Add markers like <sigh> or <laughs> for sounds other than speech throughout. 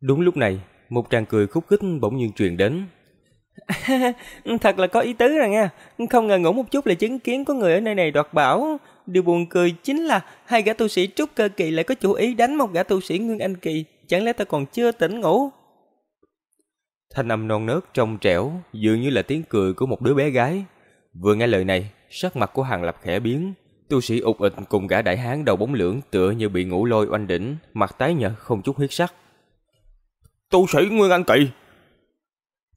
Đúng lúc này, một tràng cười khúc khích bỗng nhiên truyền đến. <laughs> Thật là có ý tứ rồi nha, không ngờ ngủ một chút là chứng kiến có người ở nơi này đoạt bảo. Điều buồn cười chính là hai gã tu sĩ trúc cơ kỳ lại có chủ ý đánh một gã tu sĩ nguyên anh kỳ, chẳng lẽ ta còn chưa tỉnh ngủ? Thanh âm non nớt trong trẻo, dường như là tiếng cười của một đứa bé gái. Vừa nghe lời này, sắc mặt của Hàng Lập khẽ biến, tu sĩ ụt ịch cùng gã đại hán đầu bóng lưỡng tựa như bị ngủ lôi oanh đỉnh, mặt tái nhợt không chút huyết sắc. Tu sĩ Nguyên Anh Kỳ!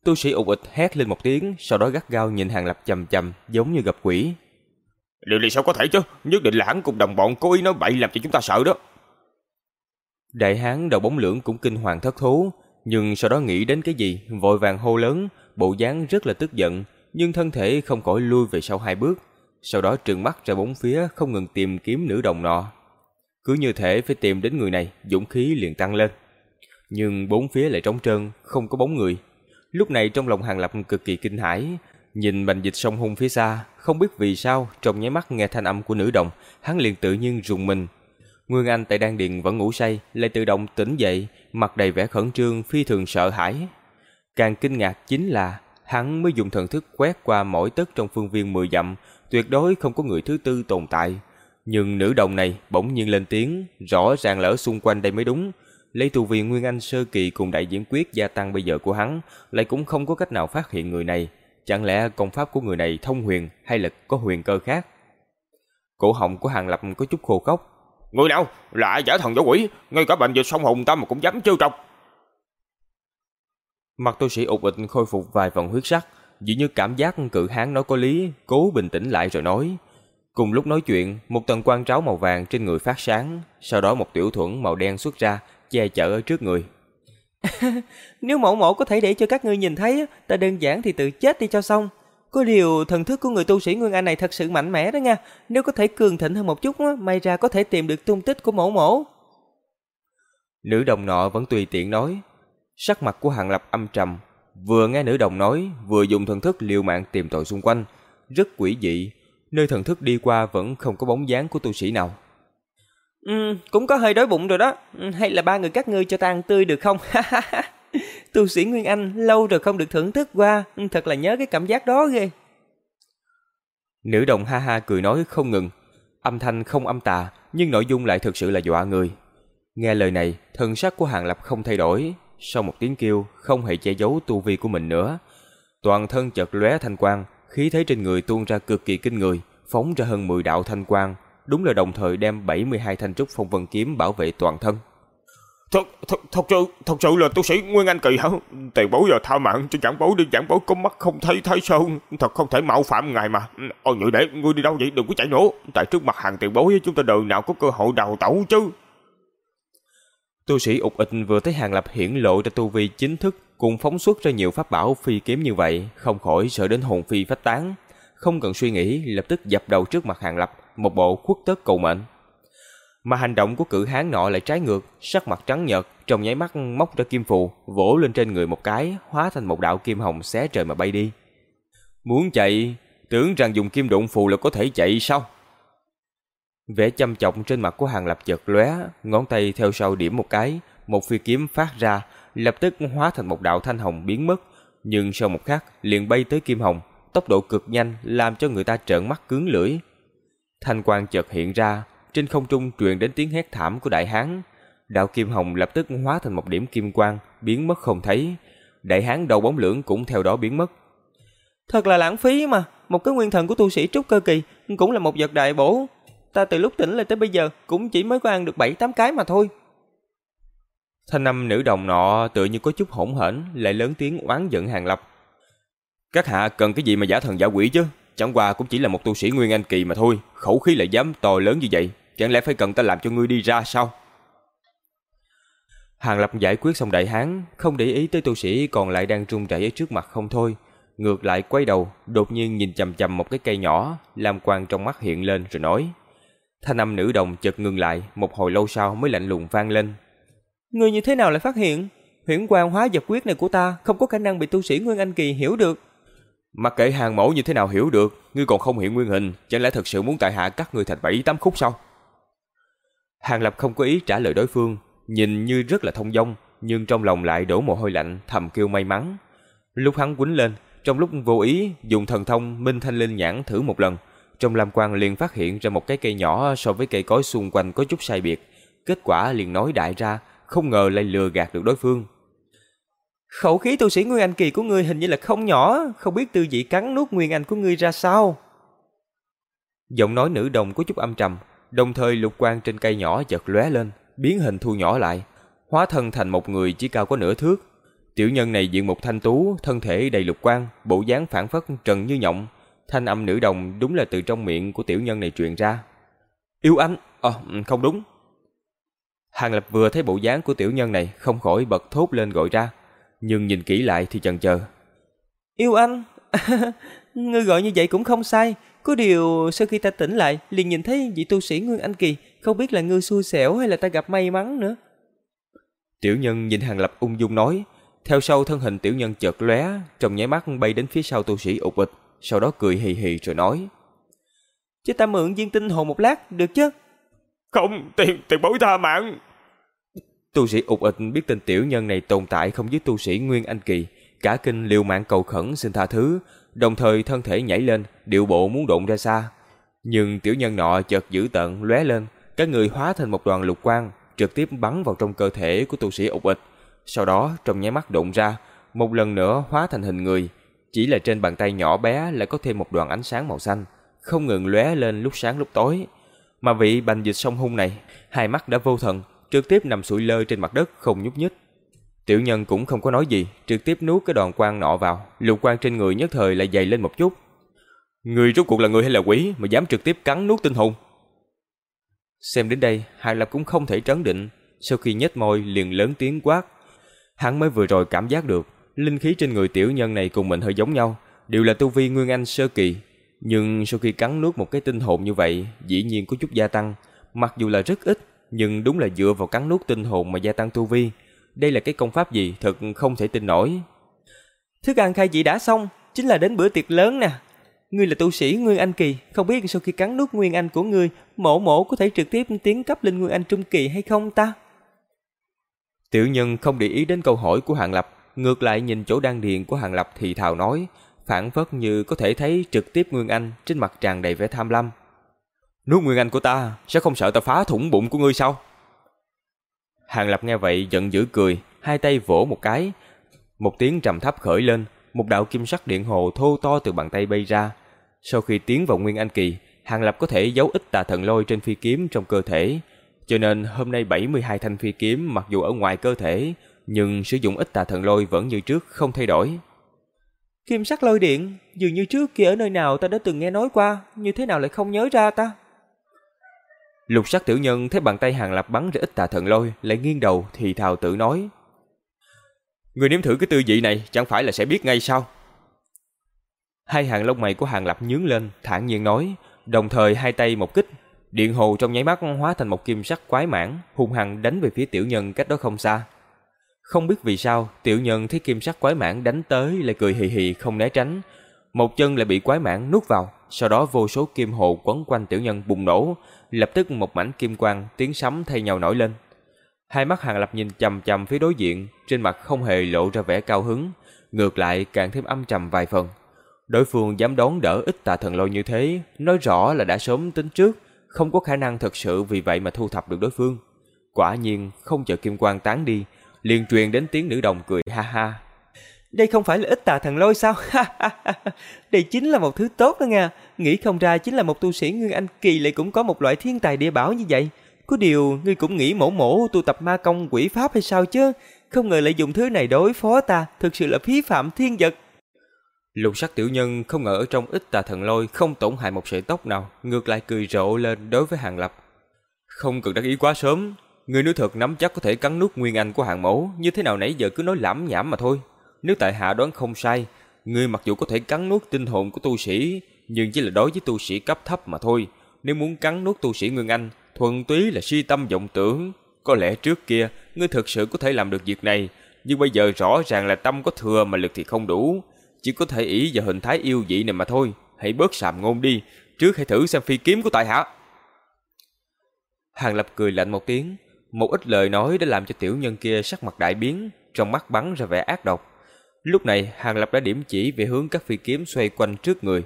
Tu sĩ ụt ịch hét lên một tiếng, sau đó gắt gao nhìn Hàng Lập chầm chầm, giống như gặp quỷ. Điều này sao có thể chứ, nhất định là hắn cùng đồng bọn cố ý nói bậy làm cho chúng ta sợ đó. Đại hán đầu bóng lưỡng cũng kinh hoàng thất thố, nhưng sau đó nghĩ đến cái gì, vội vàng hô lớn, bộ dáng rất là tức giận, nhưng thân thể không khỏi lui về sau hai bước, sau đó trừng mắt ra bốn phía không ngừng tìm kiếm nữ đồng nọ. Cứ như thể phải tìm đến người này, dũng khí liền tăng lên. Nhưng bốn phía lại trống trơn, không có bóng người. Lúc này trong lòng Hàng Lập cực kỳ kinh hãi, nhìn bành dịch sông hung phía xa, không biết vì sao trong nháy mắt nghe thanh âm của nữ đồng, hắn liền tự nhiên rùng mình. Nguyên Anh tại đan điền vẫn ngủ say, lại tự động tỉnh dậy, mặt đầy vẻ khẩn trương, phi thường sợ hãi. Càng kinh ngạc chính là hắn mới dùng thần thức quét qua mỗi tấc trong phương viên mười dặm, tuyệt đối không có người thứ tư tồn tại. Nhưng nữ đồng này bỗng nhiên lên tiếng, rõ ràng lỡ xung quanh đây mới đúng. Lấy tu vi Nguyên Anh sơ kỳ cùng đại diễn quyết gia tăng bây giờ của hắn, lại cũng không có cách nào phát hiện người này. Chẳng lẽ công pháp của người này thông huyền hay là có huyền cơ khác? Cổ họng của Hàng Lập có chút khô khốc. Người nào? Là giả thần giả quỷ, ngay cả bệnh dịch sông hùng ta mà cũng dám trêu trọc. Mặt tu sĩ ụt ịch khôi phục vài phần huyết sắc, dường như cảm giác cự hán nói có lý, cố bình tĩnh lại rồi nói. Cùng lúc nói chuyện, một tầng quang tráo màu vàng trên người phát sáng, sau đó một tiểu thuẫn màu đen xuất ra, che chở ở trước người. <laughs> Nếu mẫu mẫu có thể để cho các ngươi nhìn thấy, ta đơn giản thì tự chết đi cho xong. Có điều thần thức của người tu sĩ Nguyên Anh này thật sự mạnh mẽ đó nha. Nếu có thể cường thịnh hơn một chút, may ra có thể tìm được tung tích của mẫu mẫu. Nữ đồng nọ vẫn tùy tiện nói. Sắc mặt của Hàng Lập âm trầm, vừa nghe nữ đồng nói, vừa dùng thần thức liều mạng tìm tòi xung quanh, rất quỷ dị, nơi thần thức đi qua vẫn không có bóng dáng của tu sĩ nào. Ừ, cũng có hơi đói bụng rồi đó, ừ, hay là ba người các ngươi cho ta ăn tươi được không? tu sĩ Nguyên Anh lâu rồi không được thưởng thức qua, ừ, thật là nhớ cái cảm giác đó ghê. Nữ đồng ha ha cười nói không ngừng, âm thanh không âm tà, nhưng nội dung lại thực sự là dọa người. Nghe lời này, thần sắc của Hàng Lập không thay đổi, sau một tiếng kêu, không hề che giấu tu vi của mình nữa. Toàn thân chợt lóe thanh quang, khí thế trên người tuôn ra cực kỳ kinh người, phóng ra hơn 10 đạo thanh quang, đúng là đồng thời đem 72 thanh trúc phong vân kiếm bảo vệ toàn thân. Thật, thật, thật sự, thật sự là tu sĩ Nguyên Anh kỳ hả? Tiền bối giờ tha mạng cho giảng bối đi, giảng bối có mắt không thấy thái sơn, thật không thể mạo phạm ngài mà. Ôi nhự để, ngươi đi đâu vậy, đừng có chạy nữa. Tại trước mặt hàng tiền bối chúng ta đời nào có cơ hội đào tẩu chứ. Tu sĩ ụt ịch vừa thấy Hàng Lập hiển lộ ra tu vi chính thức cùng phóng xuất ra nhiều pháp bảo phi kiếm như vậy, không khỏi sợ đến hồn phi phách tán. Không cần suy nghĩ, lập tức dập đầu trước mặt Hàng Lập, một bộ khuất tất cầu mệnh. Mà hành động của cử hán nọ lại trái ngược, sắc mặt trắng nhợt, trong nháy mắt móc ra kim phù, vỗ lên trên người một cái, hóa thành một đạo kim hồng xé trời mà bay đi. Muốn chạy, tưởng rằng dùng kim đụng phù là có thể chạy sao? Vẻ chăm chọc trên mặt của Hàng Lập chợt lóe, ngón tay theo sau điểm một cái, một phi kiếm phát ra, lập tức hóa thành một đạo thanh hồng biến mất, nhưng sau một khắc liền bay tới kim hồng, tốc độ cực nhanh làm cho người ta trợn mắt cứng lưỡi. Thanh quang chợt hiện ra, trên không trung truyền đến tiếng hét thảm của đại hán. Đạo kim hồng lập tức hóa thành một điểm kim quang, biến mất không thấy. Đại hán đầu bóng lưỡng cũng theo đó biến mất. Thật là lãng phí mà, một cái nguyên thần của tu sĩ trúc cơ kỳ cũng là một vật đại bổ. Ta từ lúc tỉnh lại tới bây giờ cũng chỉ mới có ăn được 7-8 cái mà thôi. Thanh âm nữ đồng nọ tựa như có chút hỗn hển, lại lớn tiếng oán giận Hàng Lập. Các hạ cần cái gì mà giả thần giả quỷ chứ? Chẳng qua cũng chỉ là một tu sĩ Nguyên Anh kỳ mà thôi, khẩu khí lại dám to lớn như vậy, chẳng lẽ phải cần ta làm cho ngươi đi ra sao? Hàng Lập giải quyết xong đại hán, không để ý tới tu sĩ còn lại đang trung rẩy ở trước mặt không thôi, ngược lại quay đầu, đột nhiên nhìn chầm chầm một cái cây nhỏ, làm quang trong mắt hiện lên rồi nói: Thanh âm nữ đồng chợt ngừng lại, một hồi lâu sau mới lạnh lùng vang lên. người như thế nào lại phát hiện? Huyễn quang hóa dập quyết này của ta không có khả năng bị tu sĩ Nguyên Anh kỳ hiểu được. Mặc kệ hàng mẫu như thế nào hiểu được, ngươi còn không hiện nguyên hình, chẳng lẽ thật sự muốn tại hạ cắt ngươi thành bảy tám khúc sao? Hàng Lập không có ý trả lời đối phương, nhìn như rất là thông dong, nhưng trong lòng lại đổ mồ hôi lạnh, thầm kêu may mắn. Lúc hắn quýnh lên, trong lúc vô ý dùng thần thông Minh Thanh Linh nhãn thử một lần, trong lam quang liền phát hiện ra một cái cây nhỏ so với cây cối xung quanh có chút sai biệt. Kết quả liền nói đại ra, không ngờ lại lừa gạt được đối phương. Khẩu khí tu sĩ Nguyên Anh Kỳ của ngươi hình như là không nhỏ, không biết tư vị cắn nuốt Nguyên Anh của ngươi ra sao. Giọng nói nữ đồng có chút âm trầm, đồng thời lục quang trên cây nhỏ chợt lóe lên, biến hình thu nhỏ lại, hóa thân thành một người chỉ cao có nửa thước. Tiểu nhân này diện một thanh tú, thân thể đầy lục quang, bộ dáng phản phất trần như nhộng. Thanh âm nữ đồng đúng là từ trong miệng của tiểu nhân này truyền ra. Yêu anh, ờ, không đúng. Hàng Lập vừa thấy bộ dáng của tiểu nhân này, không khỏi bật thốt lên gọi ra, nhưng nhìn kỹ lại thì chần chờ. Yêu anh, <laughs> ngươi gọi như vậy cũng không sai, có điều sau khi ta tỉnh lại liền nhìn thấy vị tu sĩ Nguyên Anh Kỳ, không biết là ngươi xui xẻo hay là ta gặp may mắn nữa. Tiểu nhân nhìn Hàng Lập ung dung nói, theo sau thân hình tiểu nhân chợt lóe, trong nháy mắt bay đến phía sau tu sĩ ụt ịch, sau đó cười hì hì rồi nói: "Cho ta mượn viên tinh hồn một lát, được chứ?" "Không, tiền tiền bối tha mạng." Tu sĩ ục ịch biết tên tiểu nhân này tồn tại không dưới tu sĩ Nguyên Anh Kỳ, cả kinh liều mạng cầu khẩn xin tha thứ, đồng thời thân thể nhảy lên, điệu bộ muốn độn ra xa. Nhưng tiểu nhân nọ chợt giữ tận lóe lên, các người hóa thành một đoàn lục quang, trực tiếp bắn vào trong cơ thể của tu sĩ ục ịch. Sau đó trong nháy mắt đụng ra, một lần nữa hóa thành hình người. Chỉ là trên bàn tay nhỏ bé lại có thêm một đoàn ánh sáng màu xanh, không ngừng lóe lên lúc sáng lúc tối. Mà vị bành dịch sông hung này, hai mắt đã vô thần, trực tiếp nằm sụi lơ trên mặt đất không nhúc nhích. Tiểu nhân cũng không có nói gì, trực tiếp nuốt cái đoàn quang nọ vào, lục quang trên người nhất thời lại dày lên một chút. Người rốt cuộc là người hay là quỷ mà dám trực tiếp cắn nuốt tinh hồn? Xem đến đây, Hàng Lập cũng không thể trấn định, sau khi nhếch môi liền lớn tiếng quát. Hắn mới vừa rồi cảm giác được, linh khí trên người tiểu nhân này cùng mình hơi giống nhau, đều là tu vi Nguyên Anh sơ kỳ. Nhưng sau khi cắn nuốt một cái tinh hồn như vậy, dĩ nhiên có chút gia tăng. Mặc dù là rất ít, nhưng đúng là dựa vào cắn nuốt tinh hồn mà gia tăng tu vi. Đây là cái công pháp gì thật không thể tin nổi. Thức ăn khai vị đã xong, chính là đến bữa tiệc lớn nè. Ngươi là tu sĩ Nguyên Anh Kỳ, không biết sau khi cắn nuốt Nguyên Anh của ngươi, mổ mổ có thể trực tiếp tiến cấp lên Nguyên Anh Trung Kỳ hay không ta? Tiểu nhân không để ý đến câu hỏi của Hàng Lập, ngược lại nhìn chỗ đan điền của Hàng Lập thì thào nói, phản phất như có thể thấy trực tiếp Nguyên Anh trên mặt tràn đầy vẻ tham lam. Nuốt Nguyên Anh của ta, sẽ không sợ ta phá thủng bụng của ngươi sao? Hàng Lập nghe vậy giận dữ cười, hai tay vỗ một cái, một tiếng trầm thấp khởi lên, một đạo kim sắc điện hồ thô to từ bàn tay bay ra, sau khi tiến vào Nguyên Anh Kỳ, Hàng Lập có thể giấu ít tà thần lôi trên phi kiếm trong cơ thể. Cho nên hôm nay 72 thanh phi kiếm mặc dù ở ngoài cơ thể, nhưng sử dụng ít tà thần lôi vẫn như trước không thay đổi. Kim sắc lôi điện, dường như trước kia ở nơi nào ta đã từng nghe nói qua, như thế nào lại không nhớ ra ta? Lục sắc tiểu nhân thấy bàn tay Hàng Lập bắn ra ít tà thần lôi, lại nghiêng đầu thì thào tự nói. Người nếm thử cái tư vị này chẳng phải là sẽ biết ngay sao? Hai hàng lông mày của Hàng Lập nhướng lên, thản nhiên nói, đồng thời hai tay một kích, điện hồ trong nháy mắt hóa thành một kim sắc quái mãn, hung hăng đánh về phía tiểu nhân cách đó không xa. Không biết vì sao, tiểu nhân thấy kim sắc quái mãn đánh tới lại cười hì hì không né tránh, một chân lại bị quái mãn nuốt vào, sau đó vô số kim hồ quấn quanh tiểu nhân bùng nổ, lập tức một mảnh kim quang tiếng sấm thay nhau nổi lên. Hai mắt Hàng Lập nhìn chằm chằm phía đối diện, trên mặt không hề lộ ra vẻ cao hứng, ngược lại càng thêm âm trầm vài phần. Đối phương dám đón đỡ ít tà thần lôi như thế, nói rõ là đã sớm tính trước, không có khả năng thật sự vì vậy mà thu thập được đối phương. Quả nhiên, không chờ kim quang tán đi, liền truyền đến tiếng nữ đồng cười ha ha. Đây không phải là ít tà thần lôi sao? Đây chính là một thứ tốt đó nha. Nghĩ không ra chính là một tu sĩ Nguyên Anh kỳ lại cũng có một loại thiên tài địa bảo như vậy. Có điều, ngươi cũng nghĩ mổ mổ tu tập ma công quỷ pháp hay sao chứ? Không ngờ lại dùng thứ này đối phó ta, thực sự là phí phạm thiên vật. Lục sắc tiểu nhân không ngờ ở trong ít tà thần lôi không tổn hại một sợi tóc nào, ngược lại cười rộ lên đối với hàng lập. Không cần đắc ý quá sớm, người nếu thật nắm chắc có thể cắn nuốt nguyên anh của hàng mẫu, như thế nào nãy giờ cứ nói lãm nhảm mà thôi. Nếu tại hạ đoán không sai, ngươi mặc dù có thể cắn nuốt tinh hồn của tu sĩ, nhưng chỉ là đối với tu sĩ cấp thấp mà thôi. Nếu muốn cắn nuốt tu sĩ nguyên anh, thuần túy là si tâm vọng tưởng. Có lẽ trước kia, ngươi thực sự có thể làm được việc này, nhưng bây giờ rõ ràng là tâm có thừa mà lực thì không đủ chỉ có thể ý vào hình thái yêu dị này mà thôi. Hãy bớt sàm ngôn đi, trước hãy thử xem phi kiếm của tại hạ. Hàng Lập cười lạnh một tiếng, Một ít lời nói đã làm cho tiểu nhân kia sắc mặt đại biến, trong mắt bắn ra vẻ ác độc. Lúc này, Hàng Lập đã điểm chỉ về hướng các phi kiếm xoay quanh trước người.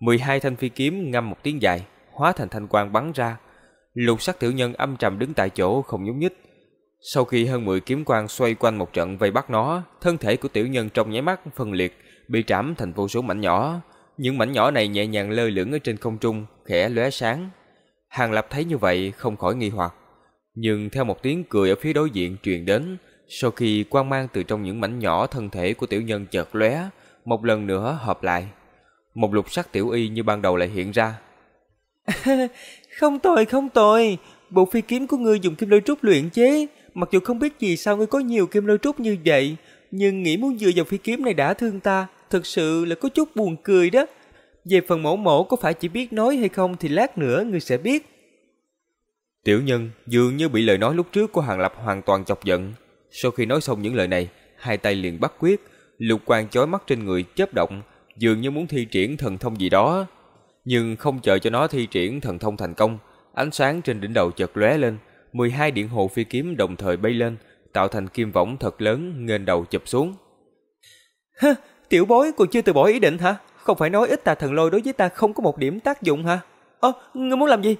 12 thanh phi kiếm ngâm một tiếng dài, hóa thành thanh quang bắn ra. Lục sắc tiểu nhân âm trầm đứng tại chỗ không nhúc nhích. Sau khi hơn 10 kiếm quang xoay quanh một trận vây bắt nó, thân thể của tiểu nhân trong nháy mắt phân liệt, bị trảm thành vô số mảnh nhỏ. Những mảnh nhỏ này nhẹ nhàng lơ lửng ở trên không trung, khẽ lóe sáng. Hàng Lập thấy như vậy không khỏi nghi hoặc. Nhưng theo một tiếng cười ở phía đối diện truyền đến, sau khi quang mang từ trong những mảnh nhỏ thân thể của tiểu nhân chợt lóe, một lần nữa hợp lại. Một lục sắc tiểu y như ban đầu lại hiện ra. <laughs> không tồi, không tồi. Bộ phi kiếm của ngươi dùng kim lôi trúc luyện chế. Mặc dù không biết gì sao ngươi có nhiều kim lôi trúc như vậy, nhưng nghĩ muốn dựa vào phi kiếm này đã thương ta, thực sự là có chút buồn cười đó. Về phần mẫu mẫu có phải chỉ biết nói hay không thì lát nữa ngươi sẽ biết. Tiểu nhân dường như bị lời nói lúc trước của Hàng Lập hoàn toàn chọc giận. Sau khi nói xong những lời này, hai tay liền bắt quyết, lục quang chói mắt trên người chớp động, dường như muốn thi triển thần thông gì đó. Nhưng không chờ cho nó thi triển thần thông thành công, ánh sáng trên đỉnh đầu chợt lóe lên, 12 điện hồ phi kiếm đồng thời bay lên, tạo thành kim võng thật lớn nghênh đầu chụp xuống. <laughs> Hơ, tiểu bối còn chưa từ bỏ ý định hả? Không phải nói ít tà thần lôi đối với ta không có một điểm tác dụng hả? Ơ, ngươi muốn làm gì?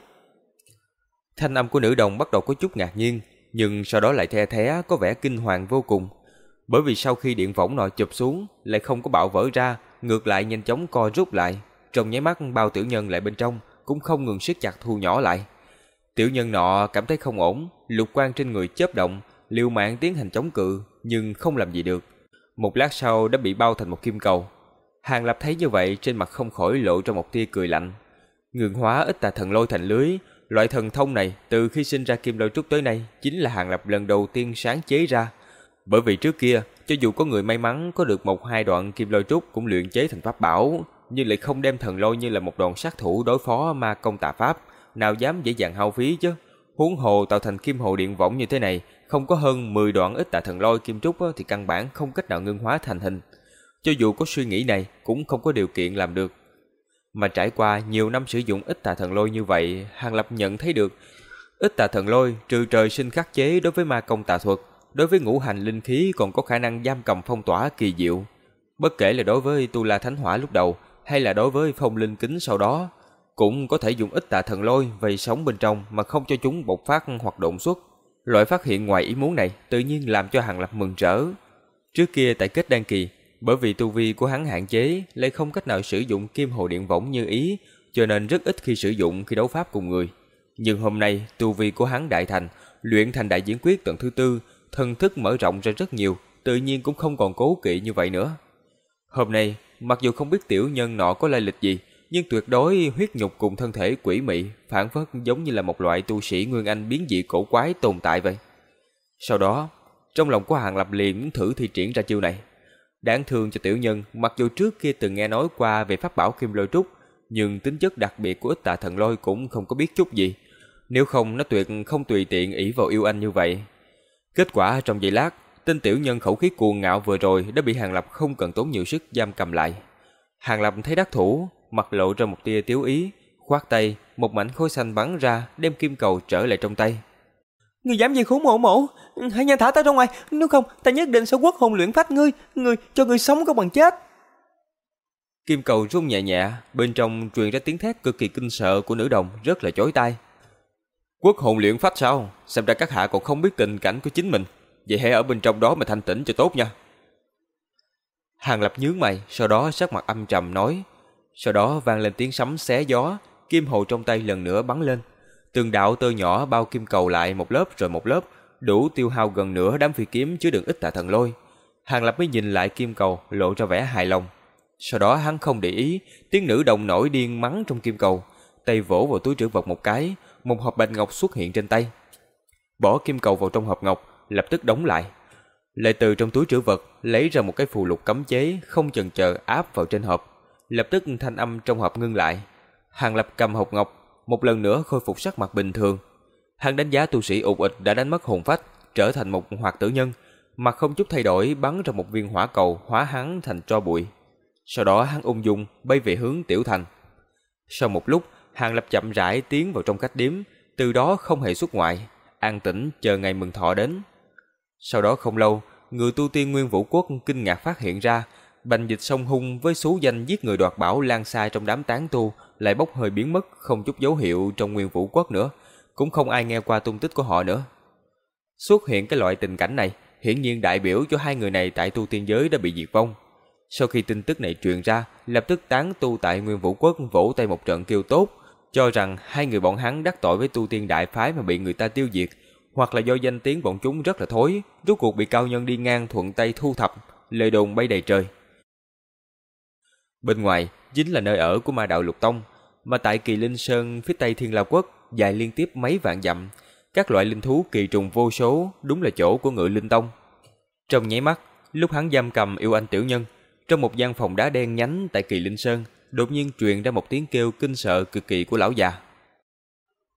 Thanh âm của nữ đồng bắt đầu có chút ngạc nhiên, nhưng sau đó lại the thé có vẻ kinh hoàng vô cùng. Bởi vì sau khi điện võng nọ chụp xuống, lại không có bạo vỡ ra, ngược lại nhanh chóng co rút lại. Trong nháy mắt bao tiểu nhân lại bên trong, cũng không ngừng siết chặt thu nhỏ lại. Tiểu nhân nọ cảm thấy không ổn, lục quang trên người chớp động, liều mạng tiến hành chống cự, nhưng không làm gì được. Một lát sau đã bị bao thành một kim cầu. Hàng Lập thấy như vậy trên mặt không khỏi lộ ra một tia cười lạnh. Ngừng hóa ít tà thần lôi thành lưới, Loại thần thông này từ khi sinh ra kim lôi trúc tới nay chính là Hàng Lập lần đầu tiên sáng chế ra. Bởi vì trước kia, cho dù có người may mắn có được một hai đoạn kim lôi trúc cũng luyện chế thành pháp bảo, nhưng lại không đem thần lôi như là một đòn sát thủ đối phó ma công tà pháp, nào dám dễ dàng hao phí chứ. Huống hồ tạo thành kim hồ điện võng như thế này, không có hơn 10 đoạn ít tạ thần lôi kim trúc thì căn bản không cách nào ngưng hóa thành hình. Cho dù có suy nghĩ này cũng không có điều kiện làm được. Mà trải qua nhiều năm sử dụng ít tà thần lôi như vậy, Hàng Lập nhận thấy được ít tà thần lôi trừ trời sinh khắc chế đối với ma công tà thuật, đối với ngũ hành linh khí còn có khả năng giam cầm phong tỏa kỳ diệu. Bất kể là đối với tu la thánh hỏa lúc đầu hay là đối với phong linh kính sau đó, cũng có thể dùng ít tà thần lôi vây sống bên trong mà không cho chúng bộc phát hoạt động xuất. Loại phát hiện ngoài ý muốn này tự nhiên làm cho Hàng Lập mừng rỡ. Trước kia tại kết đan kỳ, bởi vì tu vi của hắn hạn chế, lại không cách nào sử dụng kim hồ điện võng như ý, cho nên rất ít khi sử dụng khi đấu pháp cùng người. Nhưng hôm nay, tu vi của hắn đại thành, luyện thành đại diễn quyết tầng thứ tư, thân thức mở rộng ra rất nhiều, tự nhiên cũng không còn cố kỵ như vậy nữa. Hôm nay, mặc dù không biết tiểu nhân nọ có lai lịch gì, nhưng tuyệt đối huyết nhục cùng thân thể quỷ mị, phản phất giống như là một loại tu sĩ nguyên anh biến dị cổ quái tồn tại vậy. Sau đó, trong lòng của Hàng Lập liền thử thi triển ra chiêu này. Đáng thương cho tiểu nhân, mặc dù trước kia từng nghe nói qua về pháp bảo kim lôi trúc, nhưng tính chất đặc biệt của tà thần lôi cũng không có biết chút gì. Nếu không nó tuyệt không tùy tiện ỷ vào yêu anh như vậy. Kết quả trong giây lát, tên tiểu nhân khẩu khí cuồng ngạo vừa rồi đã bị Hàng Lập không cần tốn nhiều sức giam cầm lại. Hàng Lập thấy đắc thủ, mặt lộ ra một tia tiếu ý, khoát tay, một mảnh khối xanh bắn ra, đem kim cầu trở lại trong tay. Ngươi dám gì khốn mộ mộ? Hãy nhanh thả ta ra ngoài. Nếu không, ta nhất định sẽ quất hồn luyện phách ngươi Ngươi cho ngươi sống có bằng chết. Kim cầu rung nhẹ nhẹ, Bên trong truyền ra tiếng thét cực kỳ kinh sợ của nữ đồng, Rất là chói tai. Quốc hồn luyện phách sao? Xem ra các hạ còn không biết tình cảnh của chính mình. Vậy hãy ở bên trong đó mà thanh tĩnh cho tốt nha. Hàng lập nhướng mày, Sau đó sắc mặt âm trầm nói. Sau đó vang lên tiếng sấm xé gió, Kim hồ trong tay lần nữa bắn lên. Từng đạo tơ nhỏ bao kim cầu lại một lớp rồi một lớp, đủ tiêu hao gần nửa đám phi kiếm chứa đựng ít tà thần lôi. Hàng Lập mới nhìn lại kim cầu, lộ ra vẻ hài lòng. Sau đó hắn không để ý, tiếng nữ đồng nổi điên mắng trong kim cầu, tay vỗ vào túi trữ vật một cái, một hộp bạch ngọc xuất hiện trên tay. Bỏ kim cầu vào trong hộp ngọc, lập tức đóng lại. Lại từ trong túi trữ vật lấy ra một cái phù lục cấm chế, không chần chờ áp vào trên hộp. Lập tức thanh âm trong hộp ngưng lại. Hàng Lập cầm hộp ngọc, một lần nữa khôi phục sắc mặt bình thường. Hắn đánh giá tu sĩ ụt ịch đã đánh mất hồn phách, trở thành một hoạt tử nhân, mặt không chút thay đổi bắn ra một viên hỏa cầu hóa hắn thành tro bụi. Sau đó hắn ung dung bay về hướng tiểu thành. Sau một lúc, Hàng Lập chậm rãi tiến vào trong khách điếm, từ đó không hề xuất ngoại. an tĩnh chờ ngày mừng thọ đến. Sau đó không lâu, người tu tiên Nguyên Vũ Quốc kinh ngạc phát hiện ra, bành dịch sông hung với số danh giết người đoạt bảo lan xa trong đám tán tu lại bốc hơi biến mất không chút dấu hiệu trong Nguyên Vũ Quốc nữa, cũng không ai nghe qua tung tích của họ nữa. Xuất hiện cái loại tình cảnh này, hiển nhiên đại biểu cho hai người này tại tu tiên giới đã bị diệt vong. Sau khi tin tức này truyền ra, lập tức tán tu tại Nguyên Vũ Quốc vỗ tay một trận kêu tốt, cho rằng hai người bọn hắn đắc tội với tu tiên đại phái mà bị người ta tiêu diệt, hoặc là do danh tiếng bọn chúng rất là thối, rốt cuộc bị cao nhân đi ngang thuận tay thu thập, lời đồn bay đầy trời. Bên ngoài chính là nơi ở của ma đạo Lục Tông, mà tại Kỳ Linh Sơn phía tây Thiên La Quốc dài liên tiếp mấy vạn dặm, các loại linh thú kỳ trùng vô số, đúng là chỗ của Ngự Linh Tông. Trong nháy mắt, lúc hắn giam cầm yêu anh tiểu nhân, trong một gian phòng đá đen nhánh tại Kỳ Linh Sơn, đột nhiên truyền ra một tiếng kêu kinh sợ cực kỳ của lão già.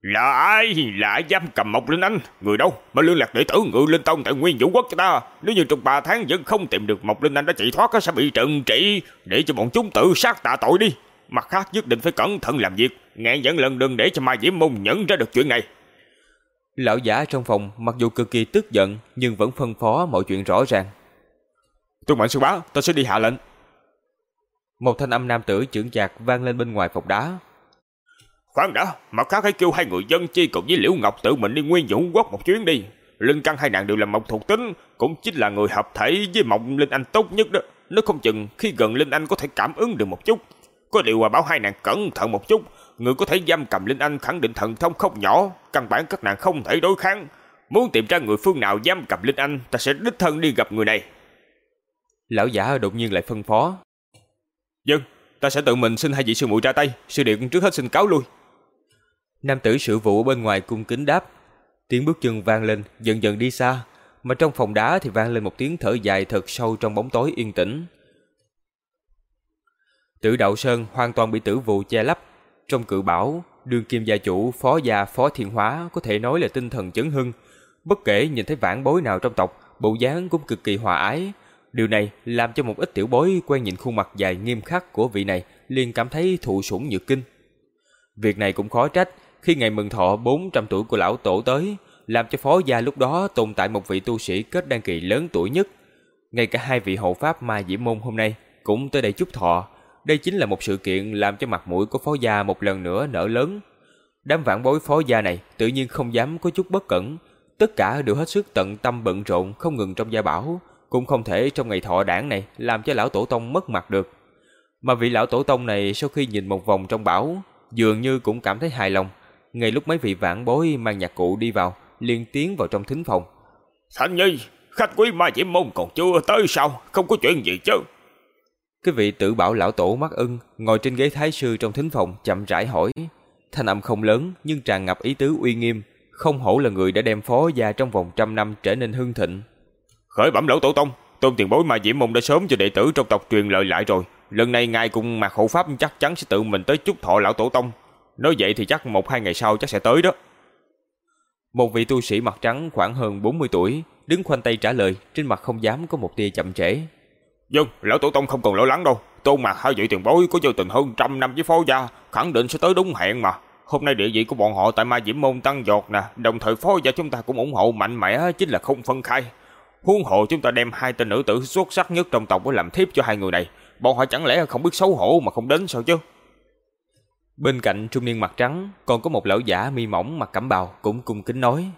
Là ai? Là ai giam cầm Mộc Linh Anh? Người đâu? Mà liên lạc đệ tử Ngự Linh Tông tại Nguyên Vũ Quốc cho ta. Nếu như trong 3 tháng vẫn không tìm được Mộc Linh Anh đã chạy thoát sẽ bị trừng trị. Để cho bọn chúng tự sát tạ tội đi. Mặt khác nhất định phải cẩn thận làm việc. Ngàn dẫn lần đừng để cho Mai Diễm Môn nhận ra được chuyện này. Lão giả trong phòng mặc dù cực kỳ tức giận nhưng vẫn phân phó mọi chuyện rõ ràng. Tuân mệnh sư bá, ta sẽ đi hạ lệnh. Một thanh âm nam tử trưởng chạc vang lên bên ngoài phòng đá. Khoan đã, mặt khác hãy kêu hai người dân chi cùng với Liễu Ngọc tự mình đi nguyên vũ quốc một chuyến đi. Linh căn hai nàng đều là mộc thuộc tính, cũng chính là người hợp thể với mộc Linh Anh tốt nhất đó. Nếu không chừng khi gần Linh Anh có thể cảm ứng được một chút. Có điều mà bảo hai nàng cẩn thận một chút, người có thể giam cầm Linh Anh khẳng định thần thông không nhỏ, căn bản các nàng không thể đối kháng. Muốn tìm ra người phương nào giam cầm Linh Anh, ta sẽ đích thân đi gặp người này. Lão giả đột nhiên lại phân phó. Dân, ta sẽ tự mình xin hai vị sư muội ra tay, sư điện trước hết xin cáo lui. Nam tử sự vụ ở bên ngoài cung kính đáp. Tiếng bước chân vang lên, dần dần đi xa, mà trong phòng đá thì vang lên một tiếng thở dài thật sâu trong bóng tối yên tĩnh. Tử Đạo Sơn hoàn toàn bị tử vụ che lấp. Trong cự bảo, đương kim gia chủ, phó gia, phó thiên hóa có thể nói là tinh thần chấn hưng. Bất kể nhìn thấy vãn bối nào trong tộc, bộ dáng cũng cực kỳ hòa ái. Điều này làm cho một ít tiểu bối quen nhìn khuôn mặt dài nghiêm khắc của vị này liền cảm thấy thụ sủng nhược kinh. Việc này cũng khó trách, khi ngày mừng thọ 400 tuổi của lão tổ tới, làm cho phó gia lúc đó tồn tại một vị tu sĩ kết đăng kỳ lớn tuổi nhất. Ngay cả hai vị hộ pháp ma diễm môn hôm nay cũng tới đây chúc thọ. Đây chính là một sự kiện làm cho mặt mũi của phó gia một lần nữa nở lớn. Đám vạn bối phó gia này tự nhiên không dám có chút bất cẩn. Tất cả đều hết sức tận tâm bận rộn không ngừng trong gia bảo. Cũng không thể trong ngày thọ đảng này làm cho lão tổ tông mất mặt được. Mà vị lão tổ tông này sau khi nhìn một vòng trong bảo, dường như cũng cảm thấy hài lòng, ngay lúc mấy vị vãn bối mang nhạc cụ đi vào, liền tiến vào trong thính phòng. Thanh Nhi, khách quý ma diễm môn còn chưa tới sao? Không có chuyện gì chứ? Cái vị tử bảo lão tổ mắt ưng, ngồi trên ghế thái sư trong thính phòng, chậm rãi hỏi. Thanh âm không lớn, nhưng tràn ngập ý tứ uy nghiêm, không hổ là người đã đem phó gia trong vòng trăm năm trở nên hưng thịnh. Khởi bẩm lão tổ tông, tôn tiền bối ma diễm môn đã sớm cho đệ tử trong tộc truyền lời lại rồi. Lần này ngài cùng mặt hộ pháp chắc chắn sẽ tự mình tới chúc thọ lão tổ tông, Nói vậy thì chắc một hai ngày sau chắc sẽ tới đó. Một vị tu sĩ mặt trắng khoảng hơn 40 tuổi, đứng khoanh tay trả lời, trên mặt không dám có một tia chậm trễ. Vâng, lão tổ tông không cần lo lắng đâu. Tôn mặt hai vị tiền bối có giao tình hơn trăm năm với phó gia, khẳng định sẽ tới đúng hẹn mà. Hôm nay địa vị của bọn họ tại ma diễm môn tăng giọt nè, đồng thời phó gia chúng ta cũng ủng hộ mạnh mẽ chính là không phân khai. Huống hộ chúng ta đem hai tên nữ tử xuất sắc nhất trong tộc để làm thiếp cho hai người này. Bọn họ chẳng lẽ không biết xấu hổ mà không đến sao chứ? Bên cạnh trung niên mặt trắng, còn có một lão giả mi mỏng mặt cẩm bào cũng cung kính nói.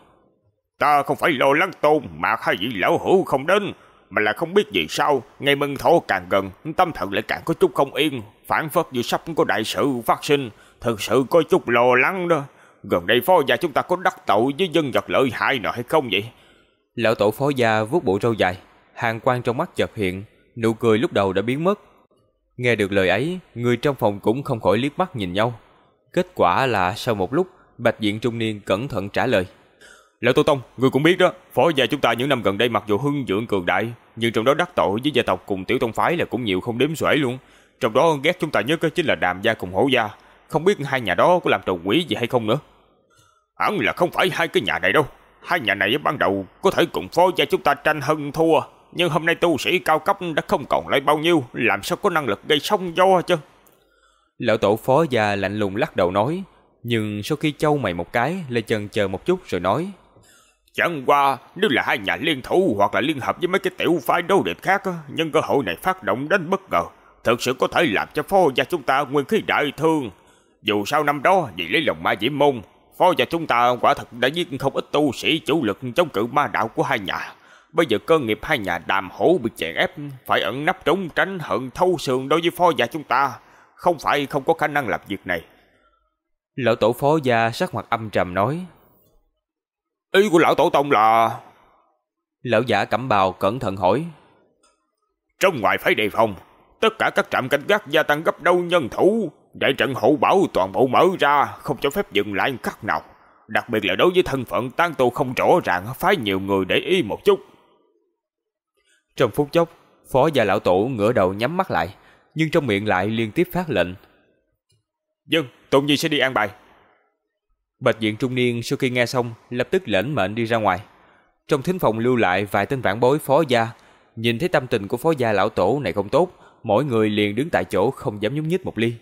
Ta không phải lo lắng tôn mà hai vị lão hữu không đến, mà là không biết gì sao, ngày mừng thọ càng gần, tâm thần lại càng có chút không yên, phản phất như sắp có đại sự phát sinh, thực sự có chút lo lắng đó. Gần đây phó gia chúng ta có đắc tội với dân vật lợi hại nào hay không vậy? Lão tổ phó gia vuốt bộ râu dài, hàng quan trong mắt chợt hiện, nụ cười lúc đầu đã biến mất, Nghe được lời ấy, người trong phòng cũng không khỏi liếc mắt nhìn nhau. Kết quả là sau một lúc, Bạch Diện trung niên cẩn thận trả lời. Lão Tô Tông, người cũng biết đó, phó gia chúng ta những năm gần đây mặc dù hưng dưỡng cường đại, nhưng trong đó đắc tội với gia tộc cùng tiểu tông phái là cũng nhiều không đếm xuể luôn. Trong đó ghét chúng ta nhất chính là đàm gia cùng hổ gia. Không biết hai nhà đó có làm trò quỷ gì hay không nữa. Hẳn là không phải hai cái nhà này đâu. Hai nhà này ban đầu có thể cùng phó gia chúng ta tranh hơn thua, nhưng hôm nay tu sĩ cao cấp đã không còn lại bao nhiêu, làm sao có năng lực gây sóng gió chứ? Lão tổ phó già lạnh lùng lắc đầu nói, nhưng sau khi châu mày một cái, lại chần chờ một chút rồi nói. Chẳng qua, nếu là hai nhà liên thủ hoặc là liên hợp với mấy cái tiểu phái đấu địch khác, nhân cơ hội này phát động đánh bất ngờ, thực sự có thể làm cho phó gia chúng ta nguyên khí đại thương. Dù sao năm đó vì lấy lòng ma diễm môn, phó gia chúng ta quả thật đã giết không ít tu sĩ chủ lực chống cự ma đạo của hai nhà. Bây giờ cơ nghiệp hai nhà đàm hổ bị chèn ép, phải ẩn nấp trốn tránh hận thâu sườn đối với phó gia chúng ta. Không phải không có khả năng làm việc này. Lão tổ phó gia sắc mặt âm trầm nói. Ý của lão tổ tông là... Lão giả cẩm bào cẩn thận hỏi. Trong ngoài phải đề phòng, tất cả các trạm canh gác gia tăng gấp đôi nhân thủ, để trận hộ bảo toàn bộ mở ra, không cho phép dừng lại cắt nào. Đặc biệt là đối với thân phận tan tù không rõ ràng, phái nhiều người để ý một chút. Trong phút chốc, phó gia lão tổ ngửa đầu nhắm mắt lại, nhưng trong miệng lại liên tiếp phát lệnh. Dân, Tôn Nhi sẽ đi an bài. Bạch diện trung niên sau khi nghe xong, lập tức lệnh mệnh đi ra ngoài. Trong thính phòng lưu lại vài tên vãn bối phó gia, nhìn thấy tâm tình của phó gia lão tổ này không tốt, mỗi người liền đứng tại chỗ không dám nhúc nhích một ly.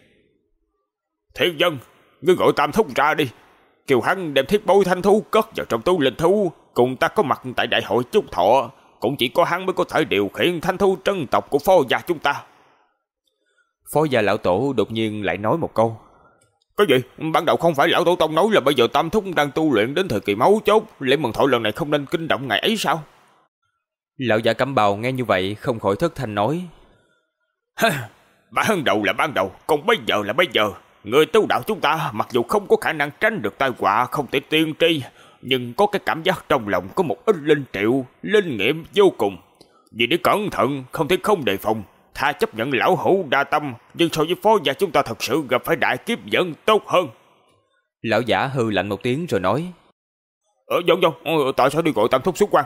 Thiên dân, ngươi gọi tam thúc ra đi. Kiều hắn đem thiết bối thanh thú cất vào trong tu linh thú, cùng ta có mặt tại đại hội chúc thọ. Cũng chỉ có hắn mới có thể điều khiển thanh thú trân tộc của phó gia chúng ta. Phó gia lão tổ đột nhiên lại nói một câu. Cái gì? Ban đầu không phải lão tổ tông nói là bây giờ tam thúc đang tu luyện đến thời kỳ máu chốt, lễ mừng thọ lần này không nên kinh động ngày ấy sao? Lão già cẩm bào nghe như vậy không khỏi thất thanh nói. Ban đầu là ban đầu, còn bây giờ là bây giờ. Người tu đạo chúng ta mặc dù không có khả năng tránh được tai họa không thể tiên tri, nhưng có cái cảm giác trong lòng có một ít linh triệu, linh nghiệm vô cùng. Vì để cẩn thận, không thể không đề phòng, tha chấp nhận lão hữu đa tâm, nhưng so với phó gia chúng ta thật sự gặp phải đại kiếp dẫn tốt hơn. Lão giả hư lạnh một tiếng rồi nói. Ờ, dông dông, ờ, tại sao đi gọi tam thúc xuất quan?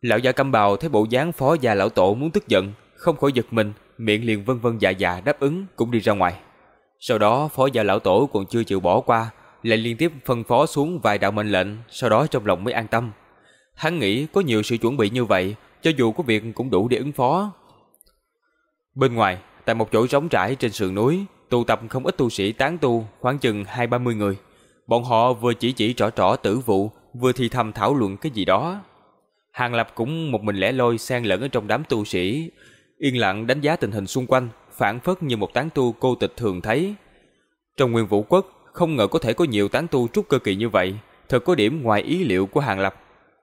Lão giả căm bào thấy bộ dáng phó gia lão tổ muốn tức giận, không khỏi giật mình, miệng liền vân vân dạ dạ đáp ứng cũng đi ra ngoài. Sau đó phó gia lão tổ còn chưa chịu bỏ qua, lại liên tiếp phân phó xuống vài đạo mệnh lệnh, sau đó trong lòng mới an tâm. Hắn nghĩ có nhiều sự chuẩn bị như vậy, cho dù có việc cũng đủ để ứng phó. Bên ngoài, tại một chỗ trống trải trên sườn núi, tụ tập không ít tu sĩ tán tu, khoảng chừng hai ba mươi người. Bọn họ vừa chỉ chỉ trỏ trỏ tử vụ, vừa thì thầm thảo luận cái gì đó. Hàng Lập cũng một mình lẻ loi xen lẫn ở trong đám tu sĩ, yên lặng đánh giá tình hình xung quanh, phản phất như một tán tu cô tịch thường thấy. Trong nguyên vũ quốc, không ngờ có thể có nhiều tán tu trúc cơ kỳ như vậy, thật có điểm ngoài ý liệu của Hàng Lập.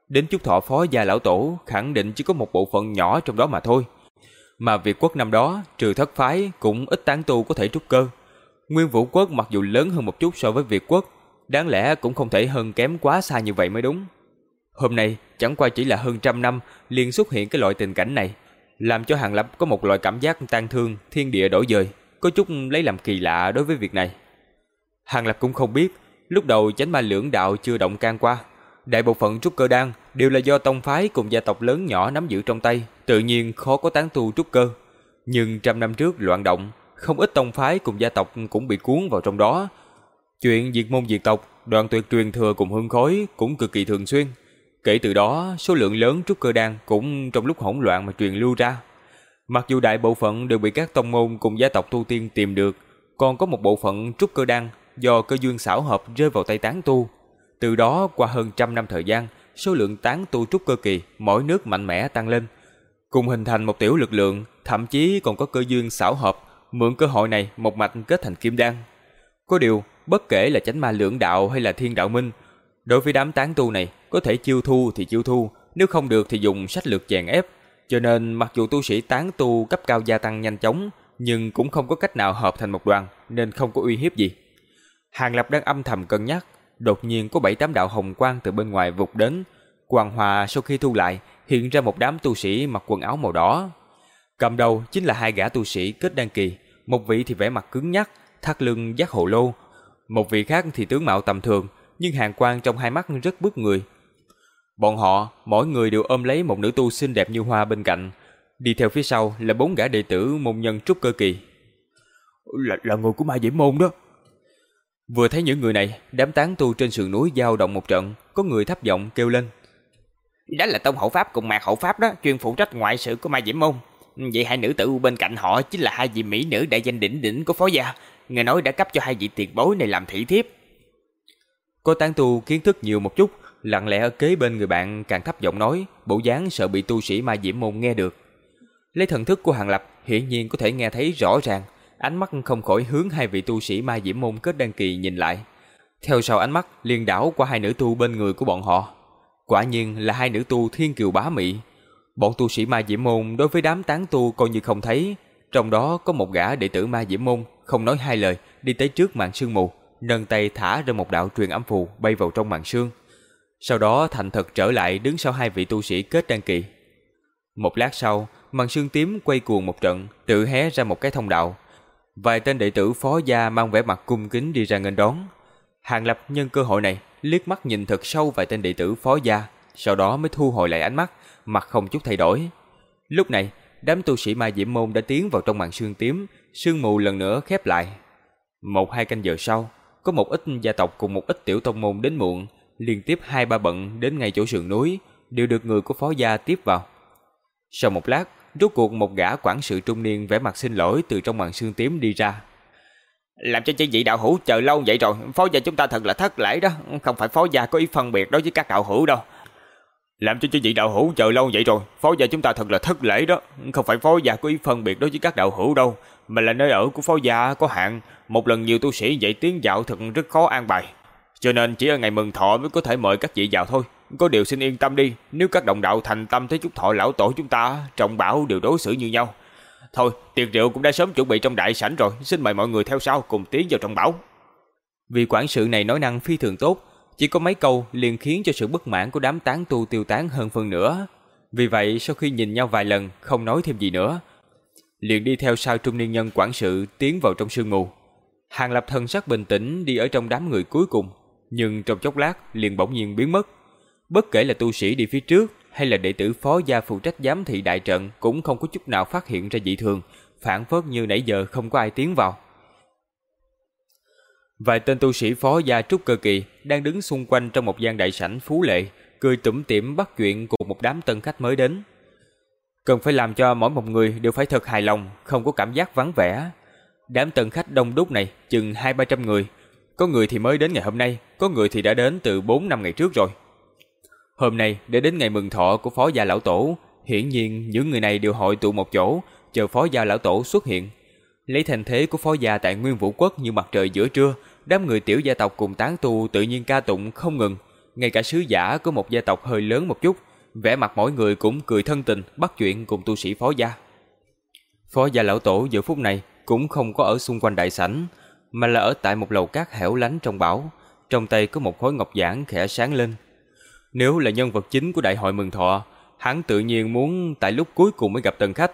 Đến chút thọ phó gia lão tổ khẳng định chỉ có một bộ phận nhỏ trong đó mà thôi. Mà Việt quốc năm đó, trừ thất phái, cũng ít tán tu có thể trúc cơ. Nguyên vũ quốc mặc dù lớn hơn một chút so với Việt quốc, đáng lẽ cũng không thể hơn kém quá xa như vậy mới đúng. Hôm nay, chẳng qua chỉ là hơn trăm năm liền xuất hiện cái loại tình cảnh này, làm cho Hàng Lập có một loại cảm giác tan thương, thiên địa đổi dời, có chút lấy làm kỳ lạ đối với việc này. Hàng Lập cũng không biết, lúc đầu chánh ma lưỡng đạo chưa động can qua, đại bộ phận trúc cơ đan đều là do tông phái cùng gia tộc lớn nhỏ nắm giữ trong tay, tự nhiên khó có tán tu trúc cơ. Nhưng trăm năm trước loạn động, không ít tông phái cùng gia tộc cũng bị cuốn vào trong đó. Chuyện diệt môn diệt tộc, đoạn tuyệt truyền thừa cùng hương khói cũng cực kỳ thường xuyên. Kể từ đó, số lượng lớn trúc cơ đan cũng trong lúc hỗn loạn mà truyền lưu ra. Mặc dù đại bộ phận đều bị các tông môn cùng gia tộc tu tiên tìm được, còn có một bộ phận trúc cơ đan do cơ duyên xảo hợp rơi vào tay tán tu. Từ đó qua hơn trăm năm thời gian, số lượng tán tu trúc cơ kỳ mỗi nước mạnh mẽ tăng lên, cùng hình thành một tiểu lực lượng, thậm chí còn có cơ duyên xảo hợp, mượn cơ hội này một mạch kết thành kim đan. Có điều, bất kể là chánh ma lưỡng đạo hay là thiên đạo minh, đối với đám tán tu này, có thể chiêu thu thì chiêu thu, nếu không được thì dùng sách lược chèn ép. Cho nên mặc dù tu sĩ tán tu cấp cao gia tăng nhanh chóng, nhưng cũng không có cách nào hợp thành một đoàn, nên không có uy hiếp gì. Hàng Lập đang âm thầm cân nhắc, đột nhiên có bảy tám đạo hồng quang từ bên ngoài vụt đến. Quang Hòa sau khi thu lại, hiện ra một đám tu sĩ mặc quần áo màu đỏ. Cầm đầu chính là hai gã tu sĩ kết đăng kỳ, một vị thì vẻ mặt cứng nhắc, thắt lưng giác hộ lô, một vị khác thì tướng mạo tầm thường, nhưng hàng quang trong hai mắt rất bức người. Bọn họ, mỗi người đều ôm lấy một nữ tu xinh đẹp như hoa bên cạnh, đi theo phía sau là bốn gã đệ tử môn nhân trúc cơ kỳ. Là, là người của ma diễm môn đó. Vừa thấy những người này, đám tán tu trên sườn núi dao động một trận, có người thấp giọng kêu lên. Đó là Tông Hậu Pháp cùng Mạc Hậu Pháp đó, chuyên phụ trách ngoại sự của Ma Diễm Môn. Vậy hai nữ tử bên cạnh họ chính là hai vị mỹ nữ đại danh đỉnh đỉnh của phó gia. Nghe nói đã cấp cho hai vị tiền bối này làm thị thiếp. Có tán tu kiến thức nhiều một chút, lặng lẽ ở kế bên người bạn càng thấp giọng nói, bộ dáng sợ bị tu sĩ ma diễm môn nghe được. Lấy thần thức của Hàng Lập, hiển nhiên có thể nghe thấy rõ ràng, ánh mắt không khỏi hướng hai vị tu sĩ ma diễm môn kết đăng kỳ nhìn lại. Theo sau ánh mắt liền đảo qua hai nữ tu bên người của bọn họ. Quả nhiên là hai nữ tu thiên kiều bá mỹ. Bọn tu sĩ ma diễm môn đối với đám tán tu coi như không thấy. Trong đó có một gã đệ tử ma diễm môn không nói hai lời đi tới trước màn sương mù, nâng tay thả ra một đạo truyền âm phù bay vào trong màn sương. Sau đó thành thật trở lại đứng sau hai vị tu sĩ kết đăng kỳ. Một lát sau, màn sương tím quay cuồng một trận, tự hé ra một cái thông đạo. Vài tên đệ tử phó gia mang vẻ mặt cung kính đi ra nghênh đón. Hàng Lập nhân cơ hội này, liếc mắt nhìn thật sâu vài tên đệ tử phó gia, sau đó mới thu hồi lại ánh mắt, mặt không chút thay đổi. Lúc này, đám tu sĩ ma diễm môn đã tiến vào trong màn sương tím, sương mù lần nữa khép lại. Một hai canh giờ sau, có một ít gia tộc cùng một ít tiểu tông môn đến muộn, liên tiếp hai ba bận đến ngay chỗ sườn núi, đều được người của phó gia tiếp vào. Sau một lát, rốt cuộc một gã quản sự trung niên vẻ mặt xin lỗi từ trong màn sương tím đi ra. Làm cho chư vị đạo hữu chờ lâu vậy rồi, phó gia chúng ta thật là thất lễ đó, không phải phó gia có ý phân biệt đối với các đạo hữu đâu. Làm cho chư vị đạo hữu chờ lâu vậy rồi, phó gia chúng ta thật là thất lễ đó, không phải phó gia có ý phân biệt đối với các đạo hữu đâu, mà là nơi ở của phó gia có hạn, một lần nhiều tu sĩ dậy tiếng dạo thật rất khó an bài. Cho nên chỉ ở ngày mừng thọ mới có thể mời các vị vào thôi. Có điều xin yên tâm đi, nếu các đồng đạo thành tâm thấy chúc thọ lão tổ chúng ta, trọng bảo đều đối xử như nhau. Thôi, tiệc rượu cũng đã sớm chuẩn bị trong đại sảnh rồi, xin mời mọi người theo sau cùng tiến vào trong bảo. Vì quản sự này nói năng phi thường tốt, chỉ có mấy câu liền khiến cho sự bất mãn của đám tán tu tiêu tán hơn phần nữa. Vì vậy, sau khi nhìn nhau vài lần, không nói thêm gì nữa, liền đi theo sau trung niên nhân quản sự tiến vào trong sương mù. Hàng Lập thần sắc bình tĩnh đi ở trong đám người cuối cùng, nhưng trong chốc lát liền bỗng nhiên biến mất. Bất kể là tu sĩ đi phía trước hay là đệ tử phó gia phụ trách giám thị đại trận cũng không có chút nào phát hiện ra dị thường, phản phất như nãy giờ không có ai tiến vào. Vài tên tu sĩ phó gia trúc cơ kỳ đang đứng xung quanh trong một gian đại sảnh phú lệ, cười tủm tỉm bắt chuyện cùng một đám tân khách mới đến. Cần phải làm cho mỗi một người đều phải thật hài lòng, không có cảm giác vắng vẻ. Đám tân khách đông đúc này chừng hai ba trăm người, có người thì mới đến ngày hôm nay, có người thì đã đến từ 4 năm ngày trước rồi. Hôm nay để đến ngày mừng thọ của Phó Gia Lão Tổ, hiển nhiên những người này đều hội tụ một chỗ, chờ Phó Gia Lão Tổ xuất hiện. Lấy thành thế của Phó Gia tại Nguyên Vũ Quốc như mặt trời giữa trưa, đám người tiểu gia tộc cùng tán tu tự nhiên ca tụng không ngừng. Ngay cả sứ giả của một gia tộc hơi lớn một chút, vẻ mặt mỗi người cũng cười thân tình, bắt chuyện cùng tu sĩ Phó Gia. Phó Gia Lão Tổ giờ phút này cũng không có ở xung quanh đại sảnh, mà là ở tại một lầu cát hẻo lánh trong bảo, trong tay có một khối ngọc giản khẽ sáng lên. Nếu là nhân vật chính của đại hội mừng thọ, hắn tự nhiên muốn tại lúc cuối cùng mới gặp tân khách,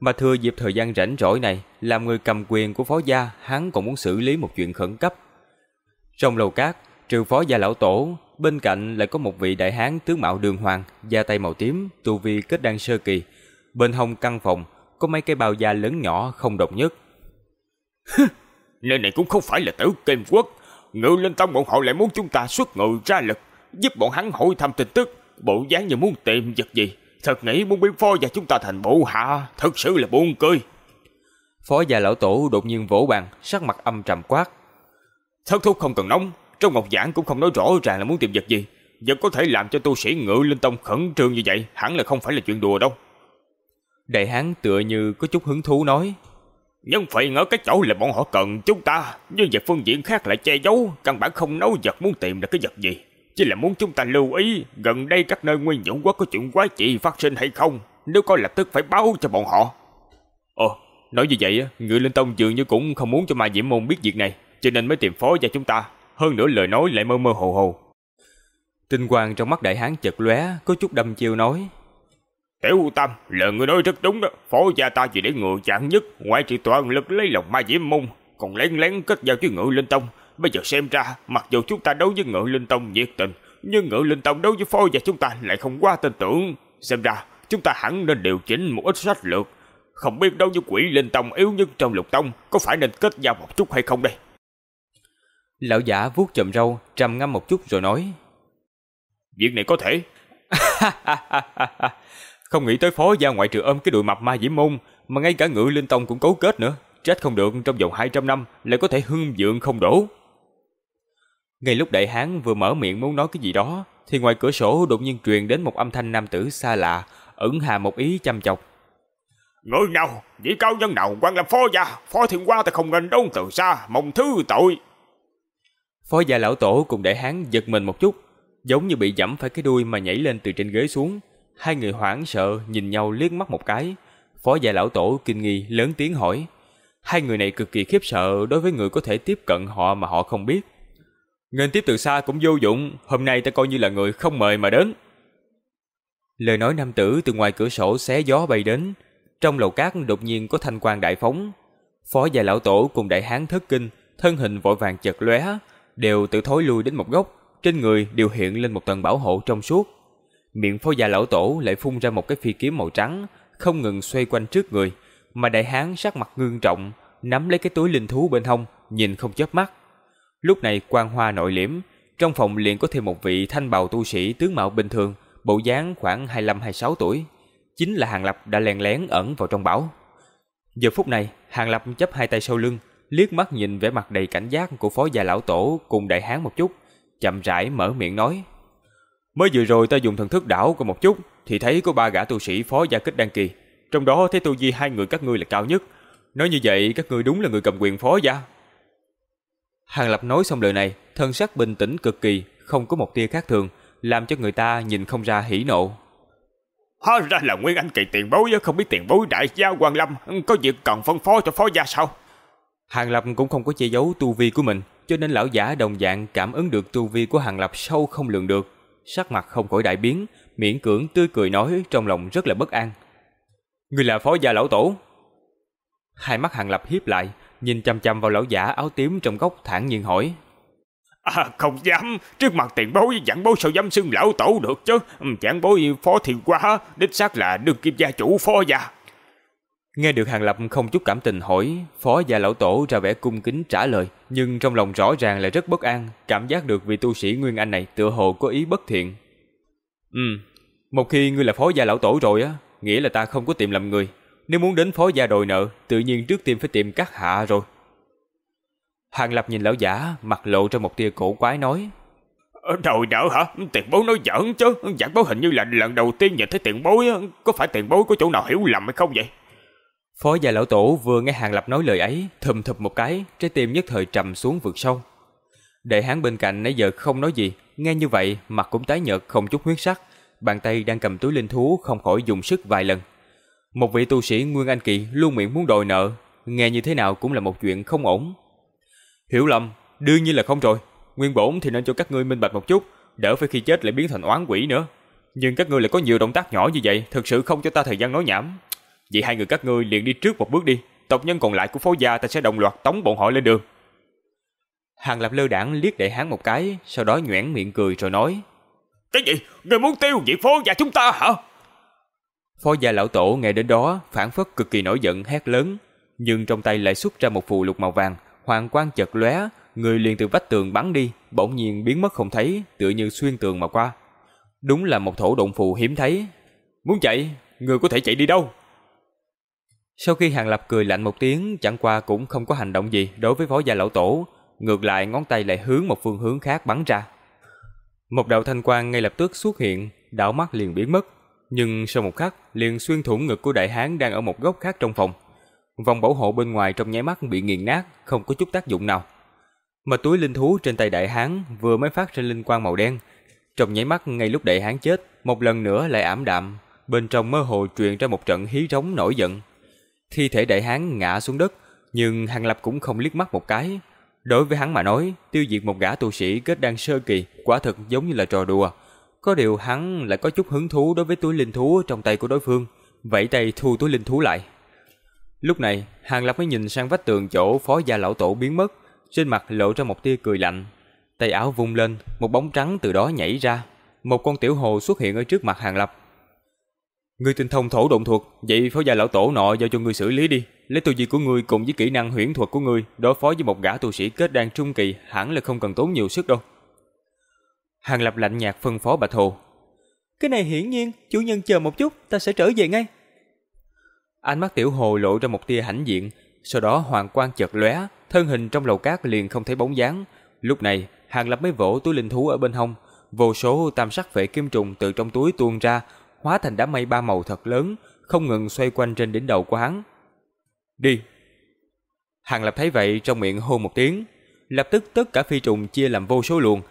mà thừa dịp thời gian rảnh rỗi này, làm người cầm quyền của phó gia, hắn còn muốn xử lý một chuyện khẩn cấp. Trong lầu cát, trừ phó gia lão tổ, bên cạnh lại có một vị đại hán tướng mạo đường hoàng, da tay màu tím, tu vi kết đan sơ kỳ. Bên hông căn phòng có mấy cây bào da lớn nhỏ không độc nhất. Nơi này cũng không phải là tử kim quốc. Ngự linh tông bọn họ lại muốn chúng ta xuất ngự ra lực, giúp bọn hắn hỏi thăm tin tức, bộ dáng như muốn tìm vật gì. Thật nghĩ muốn biến phó và chúng ta thành bộ hạ, thật sự là buồn cười. Phó gia lão tổ đột nhiên vỗ bàn, sắc mặt âm trầm quát. Thất thúc không cần nóng, trong ngọc giảng cũng không nói rõ ràng là muốn tìm vật gì. Vật có thể làm cho tu sĩ ngự linh tông khẩn trương như vậy, hẳn là không phải là chuyện đùa đâu. Đại hán tựa như có chút hứng thú nói. Nhưng phải ngỡ cái chỗ là bọn họ cần chúng ta, nhưng về phương diện khác lại che giấu, căn bản không nói vật muốn tìm là cái vật gì. Chỉ là muốn chúng ta lưu ý, gần đây các nơi nguyên nhũng quốc có chuyện quái trị phát sinh hay không, nếu có lập tức phải báo cho bọn họ. Ồ, nói như vậy, người Linh Tông dường như cũng không muốn cho Ma Diễm Môn biết việc này, cho nên mới tìm phó cho chúng ta. Hơn nữa lời nói lại mơ mơ hồ hồ. Tinh quang trong mắt đại hán chật lóe, có chút đâm chiêu nói. Tiểu Tâm, lời người nói rất đúng đó. Phó gia ta chỉ để ngựa chặn nhất, ngoại trừ toàn lực lấy lòng ma diễm môn, còn lén lén kết giao với ngự linh tông. Bây giờ xem ra, mặc dù chúng ta đấu với ngự linh tông nhiệt tình, nhưng ngự linh tông đấu với phó gia chúng ta lại không quá tin tưởng. Xem ra, chúng ta hẳn nên điều chỉnh một ít sách lược. Không biết đâu với quỷ linh tông yếu nhất trong lục tông, có phải nên kết giao một chút hay không đây? Lão giả vuốt chậm râu, trầm ngâm một chút rồi nói. Việc này có thể. <laughs> Không nghĩ tới phó gia ngoại trừ ôm cái đùi mập ma diễm môn, mà ngay cả ngự linh tông cũng cấu kết nữa. Trách không được trong vòng 200 năm lại có thể hưng dượng không đổ. Ngay lúc đại hán vừa mở miệng muốn nói cái gì đó, thì ngoài cửa sổ đột nhiên truyền đến một âm thanh nam tử xa lạ, ẩn hà một ý chăm chọc. Người nào, vị cao nhân nào quan làm phó gia, phó thiên qua ta không nên đón từ xa, mong thứ tội. Phó gia lão tổ cùng đại hán giật mình một chút, giống như bị dẫm phải cái đuôi mà nhảy lên từ trên ghế xuống. Hai người hoảng sợ nhìn nhau liếc mắt một cái. Phó gia lão tổ kinh nghi lớn tiếng hỏi. Hai người này cực kỳ khiếp sợ đối với người có thể tiếp cận họ mà họ không biết. Ngân tiếp từ xa cũng vô dụng, hôm nay ta coi như là người không mời mà đến. Lời nói nam tử từ ngoài cửa sổ xé gió bay đến, trong lầu cát đột nhiên có thanh quang đại phóng. Phó gia lão tổ cùng đại hán thất kinh, thân hình vội vàng chật lóe, đều tự thối lui đến một góc, trên người đều hiện lên một tầng bảo hộ trong suốt. Miệng phó gia lão tổ lại phun ra một cái phi kiếm màu trắng, không ngừng xoay quanh trước người, mà đại hán sắc mặt ngương trọng, nắm lấy cái túi linh thú bên hông, nhìn không chớp mắt. Lúc này quang hoa nội liễm, trong phòng liền có thêm một vị thanh bào tu sĩ tướng mạo bình thường, bộ dáng khoảng 25-26 tuổi. Chính là Hàng Lập đã lèn lén ẩn vào trong bảo. Giờ phút này, Hàng Lập chấp hai tay sau lưng, liếc mắt nhìn vẻ mặt đầy cảnh giác của phó gia lão tổ cùng đại hán một chút, chậm rãi mở miệng nói. Mới vừa rồi ta dùng thần thức đảo qua một chút, thì thấy có ba gã tu sĩ phó gia kích đăng kỳ. Trong đó thấy tu vi hai người các ngươi là cao nhất. Nói như vậy, các ngươi đúng là người cầm quyền phó gia. Hàng Lập nói xong lời này, thân sắc bình tĩnh cực kỳ, không có một tia khác thường, làm cho người ta nhìn không ra hỉ nộ. Hóa ra là Nguyên Anh kỳ tiền bối, không biết tiền bối đại gia Hoàng Lâm, có việc cần phân phó cho phó gia sao? Hàng Lập cũng không có che giấu tu vi của mình, cho nên lão giả đồng dạng cảm ứng được tu vi của Hàng Lập sâu không lường được. Sắc mặt không khỏi đại biến, miễn cưỡng tươi cười nói trong lòng rất là bất an. Người là phó gia lão tổ. Hai mắt Hàng Lập hiếp lại, nhìn chăm chăm vào lão giả áo tím trong góc thản nhiên hỏi. À, không dám, trước mặt tiền bối giảng bối sao dám xưng lão tổ được chứ, giảng bối phó thiền quá, đích xác là đương kim gia chủ phó gia. Nghe được Hàng Lập không chút cảm tình hỏi, phó gia lão tổ ra vẻ cung kính trả lời, nhưng trong lòng rõ ràng là rất bất an, cảm giác được vị tu sĩ Nguyên Anh này tựa hồ có ý bất thiện. Ừ, một khi ngươi là phó gia lão tổ rồi á, nghĩa là ta không có tìm lầm người, nếu muốn đến phó gia đòi nợ, tự nhiên trước tiên phải tìm các hạ rồi. Hàng Lập nhìn lão giả, mặt lộ ra một tia cổ quái nói. Ờ, đòi nợ hả? Tiền bối nói giỡn chứ. Giảng bối hình như là lần đầu tiên nhìn thấy tiền bối. Có phải tiền bối có chỗ nào hiểu lầm hay không vậy? Phó gia lão tổ vừa nghe Hàng Lập nói lời ấy, thầm thụp một cái, trái tim nhất thời trầm xuống vực sâu. Đệ hán bên cạnh nãy giờ không nói gì, nghe như vậy mặt cũng tái nhợt không chút huyết sắc, bàn tay đang cầm túi linh thú không khỏi dùng sức vài lần. Một vị tu sĩ Nguyên Anh Kỳ luôn miệng muốn đòi nợ, nghe như thế nào cũng là một chuyện không ổn. Hiểu lầm, đương nhiên là không rồi. Nguyên bổn thì nên cho các ngươi minh bạch một chút, đỡ phải khi chết lại biến thành oán quỷ nữa. Nhưng các ngươi lại có nhiều động tác nhỏ như vậy, thực sự không cho ta thời gian nói nhảm. Vậy hai người các ngươi liền đi trước một bước đi, tộc nhân còn lại của phó gia ta sẽ đồng loạt tống bọn họ lên đường. Hàng Lập lơ đảng liếc đệ hán một cái, sau đó nhoẻn miệng cười rồi nói: "Cái gì? Ngươi muốn tiêu diệt phó gia chúng ta hả?" Phó gia lão tổ nghe đến đó, phản phất cực kỳ nổi giận hét lớn, nhưng trong tay lại xuất ra một phù lục màu vàng, hoàng quang chợt lóe, người liền từ vách tường bắn đi, bỗng nhiên biến mất không thấy, tựa như xuyên tường mà qua. Đúng là một thổ động phù hiếm thấy. Muốn chạy, người có thể chạy đi đâu? Sau khi Hàng Lập cười lạnh một tiếng, chẳng qua cũng không có hành động gì đối với phó gia lão tổ, ngược lại ngón tay lại hướng một phương hướng khác bắn ra. Một đạo thanh quang ngay lập tức xuất hiện, đảo mắt liền biến mất, nhưng sau một khắc liền xuyên thủng ngực của đại hán đang ở một góc khác trong phòng. Vòng bảo hộ bên ngoài trong nháy mắt bị nghiền nát, không có chút tác dụng nào. Mà túi linh thú trên tay đại hán vừa mới phát ra linh quang màu đen, trong nháy mắt ngay lúc đại hán chết, một lần nữa lại ảm đạm, bên trong mơ hồ truyền ra một trận hí rống nổi giận. Thi thể đại hán ngã xuống đất, nhưng Hàng Lập cũng không liếc mắt một cái. Đối với hắn mà nói, tiêu diệt một gã tu sĩ kết đang sơ kỳ quả thực giống như là trò đùa. Có điều hắn lại có chút hứng thú đối với túi linh thú trong tay của đối phương, vẫy tay thu túi linh thú lại. Lúc này, Hàng Lập mới nhìn sang vách tường chỗ phó gia lão tổ biến mất, trên mặt lộ ra một tia cười lạnh. Tay áo vung lên, một bóng trắng từ đó nhảy ra. Một con tiểu hồ xuất hiện ở trước mặt Hàng Lập. Ngươi tinh thông thổ động thuật, vậy phó gia lão tổ nọ giao cho ngươi xử lý đi. Lấy tu vi của ngươi cùng với kỹ năng huyễn thuật của ngươi đối phó với một gã tu sĩ kết đan trung kỳ hẳn là không cần tốn nhiều sức đâu. Hàng Lập lạnh nhạt phân phó Bạch Hồ. Cái này hiển nhiên, chủ nhân chờ một chút, ta sẽ trở về ngay. Ánh mắt tiểu hồ lộ ra một tia hãnh diện, sau đó hoàng quang chợt lóe, thân hình trong lầu cát liền không thấy bóng dáng. Lúc này, Hàng Lập mới vỗ túi linh thú ở bên hông, vô số tam sắc phệ kim trùng từ trong túi tuôn ra, hóa thành đám mây ba màu thật lớn, không ngừng xoay quanh trên đỉnh đầu của hắn. Đi! Hàng Lập thấy vậy trong miệng hô một tiếng, lập tức tất cả phi trùng chia làm vô số luồng.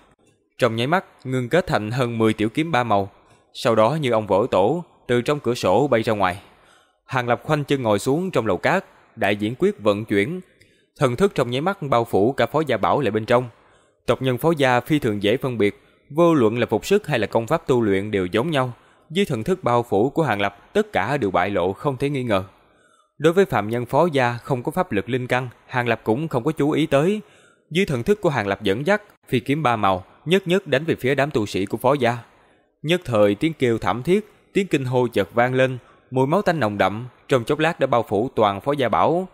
Trong nháy mắt, ngưng kết thành hơn 10 tiểu kiếm ba màu. Sau đó như ông vỡ tổ, từ trong cửa sổ bay ra ngoài. Hàng Lập khoanh chân ngồi xuống trong lầu cát, đại diễn quyết vận chuyển. Thần thức trong nháy mắt bao phủ cả phó gia bảo lại bên trong. Tộc nhân phó gia phi thường dễ phân biệt, vô luận là phục sức hay là công pháp tu luyện đều giống nhau. Dưới thần thức bao phủ của Hàng Lập, tất cả đều bại lộ không thể nghi ngờ. Đối với phạm nhân phó gia không có pháp lực linh căn, Hàng Lập cũng không có chú ý tới. Dưới thần thức của Hàng Lập dẫn dắt, phi kiếm ba màu, nhất nhất đánh về phía đám tu sĩ của phó gia. Nhất thời tiếng kêu thảm thiết, tiếng kinh hô chợt vang lên, mùi máu tanh nồng đậm, trong chốc lát đã bao phủ toàn phó gia bảo.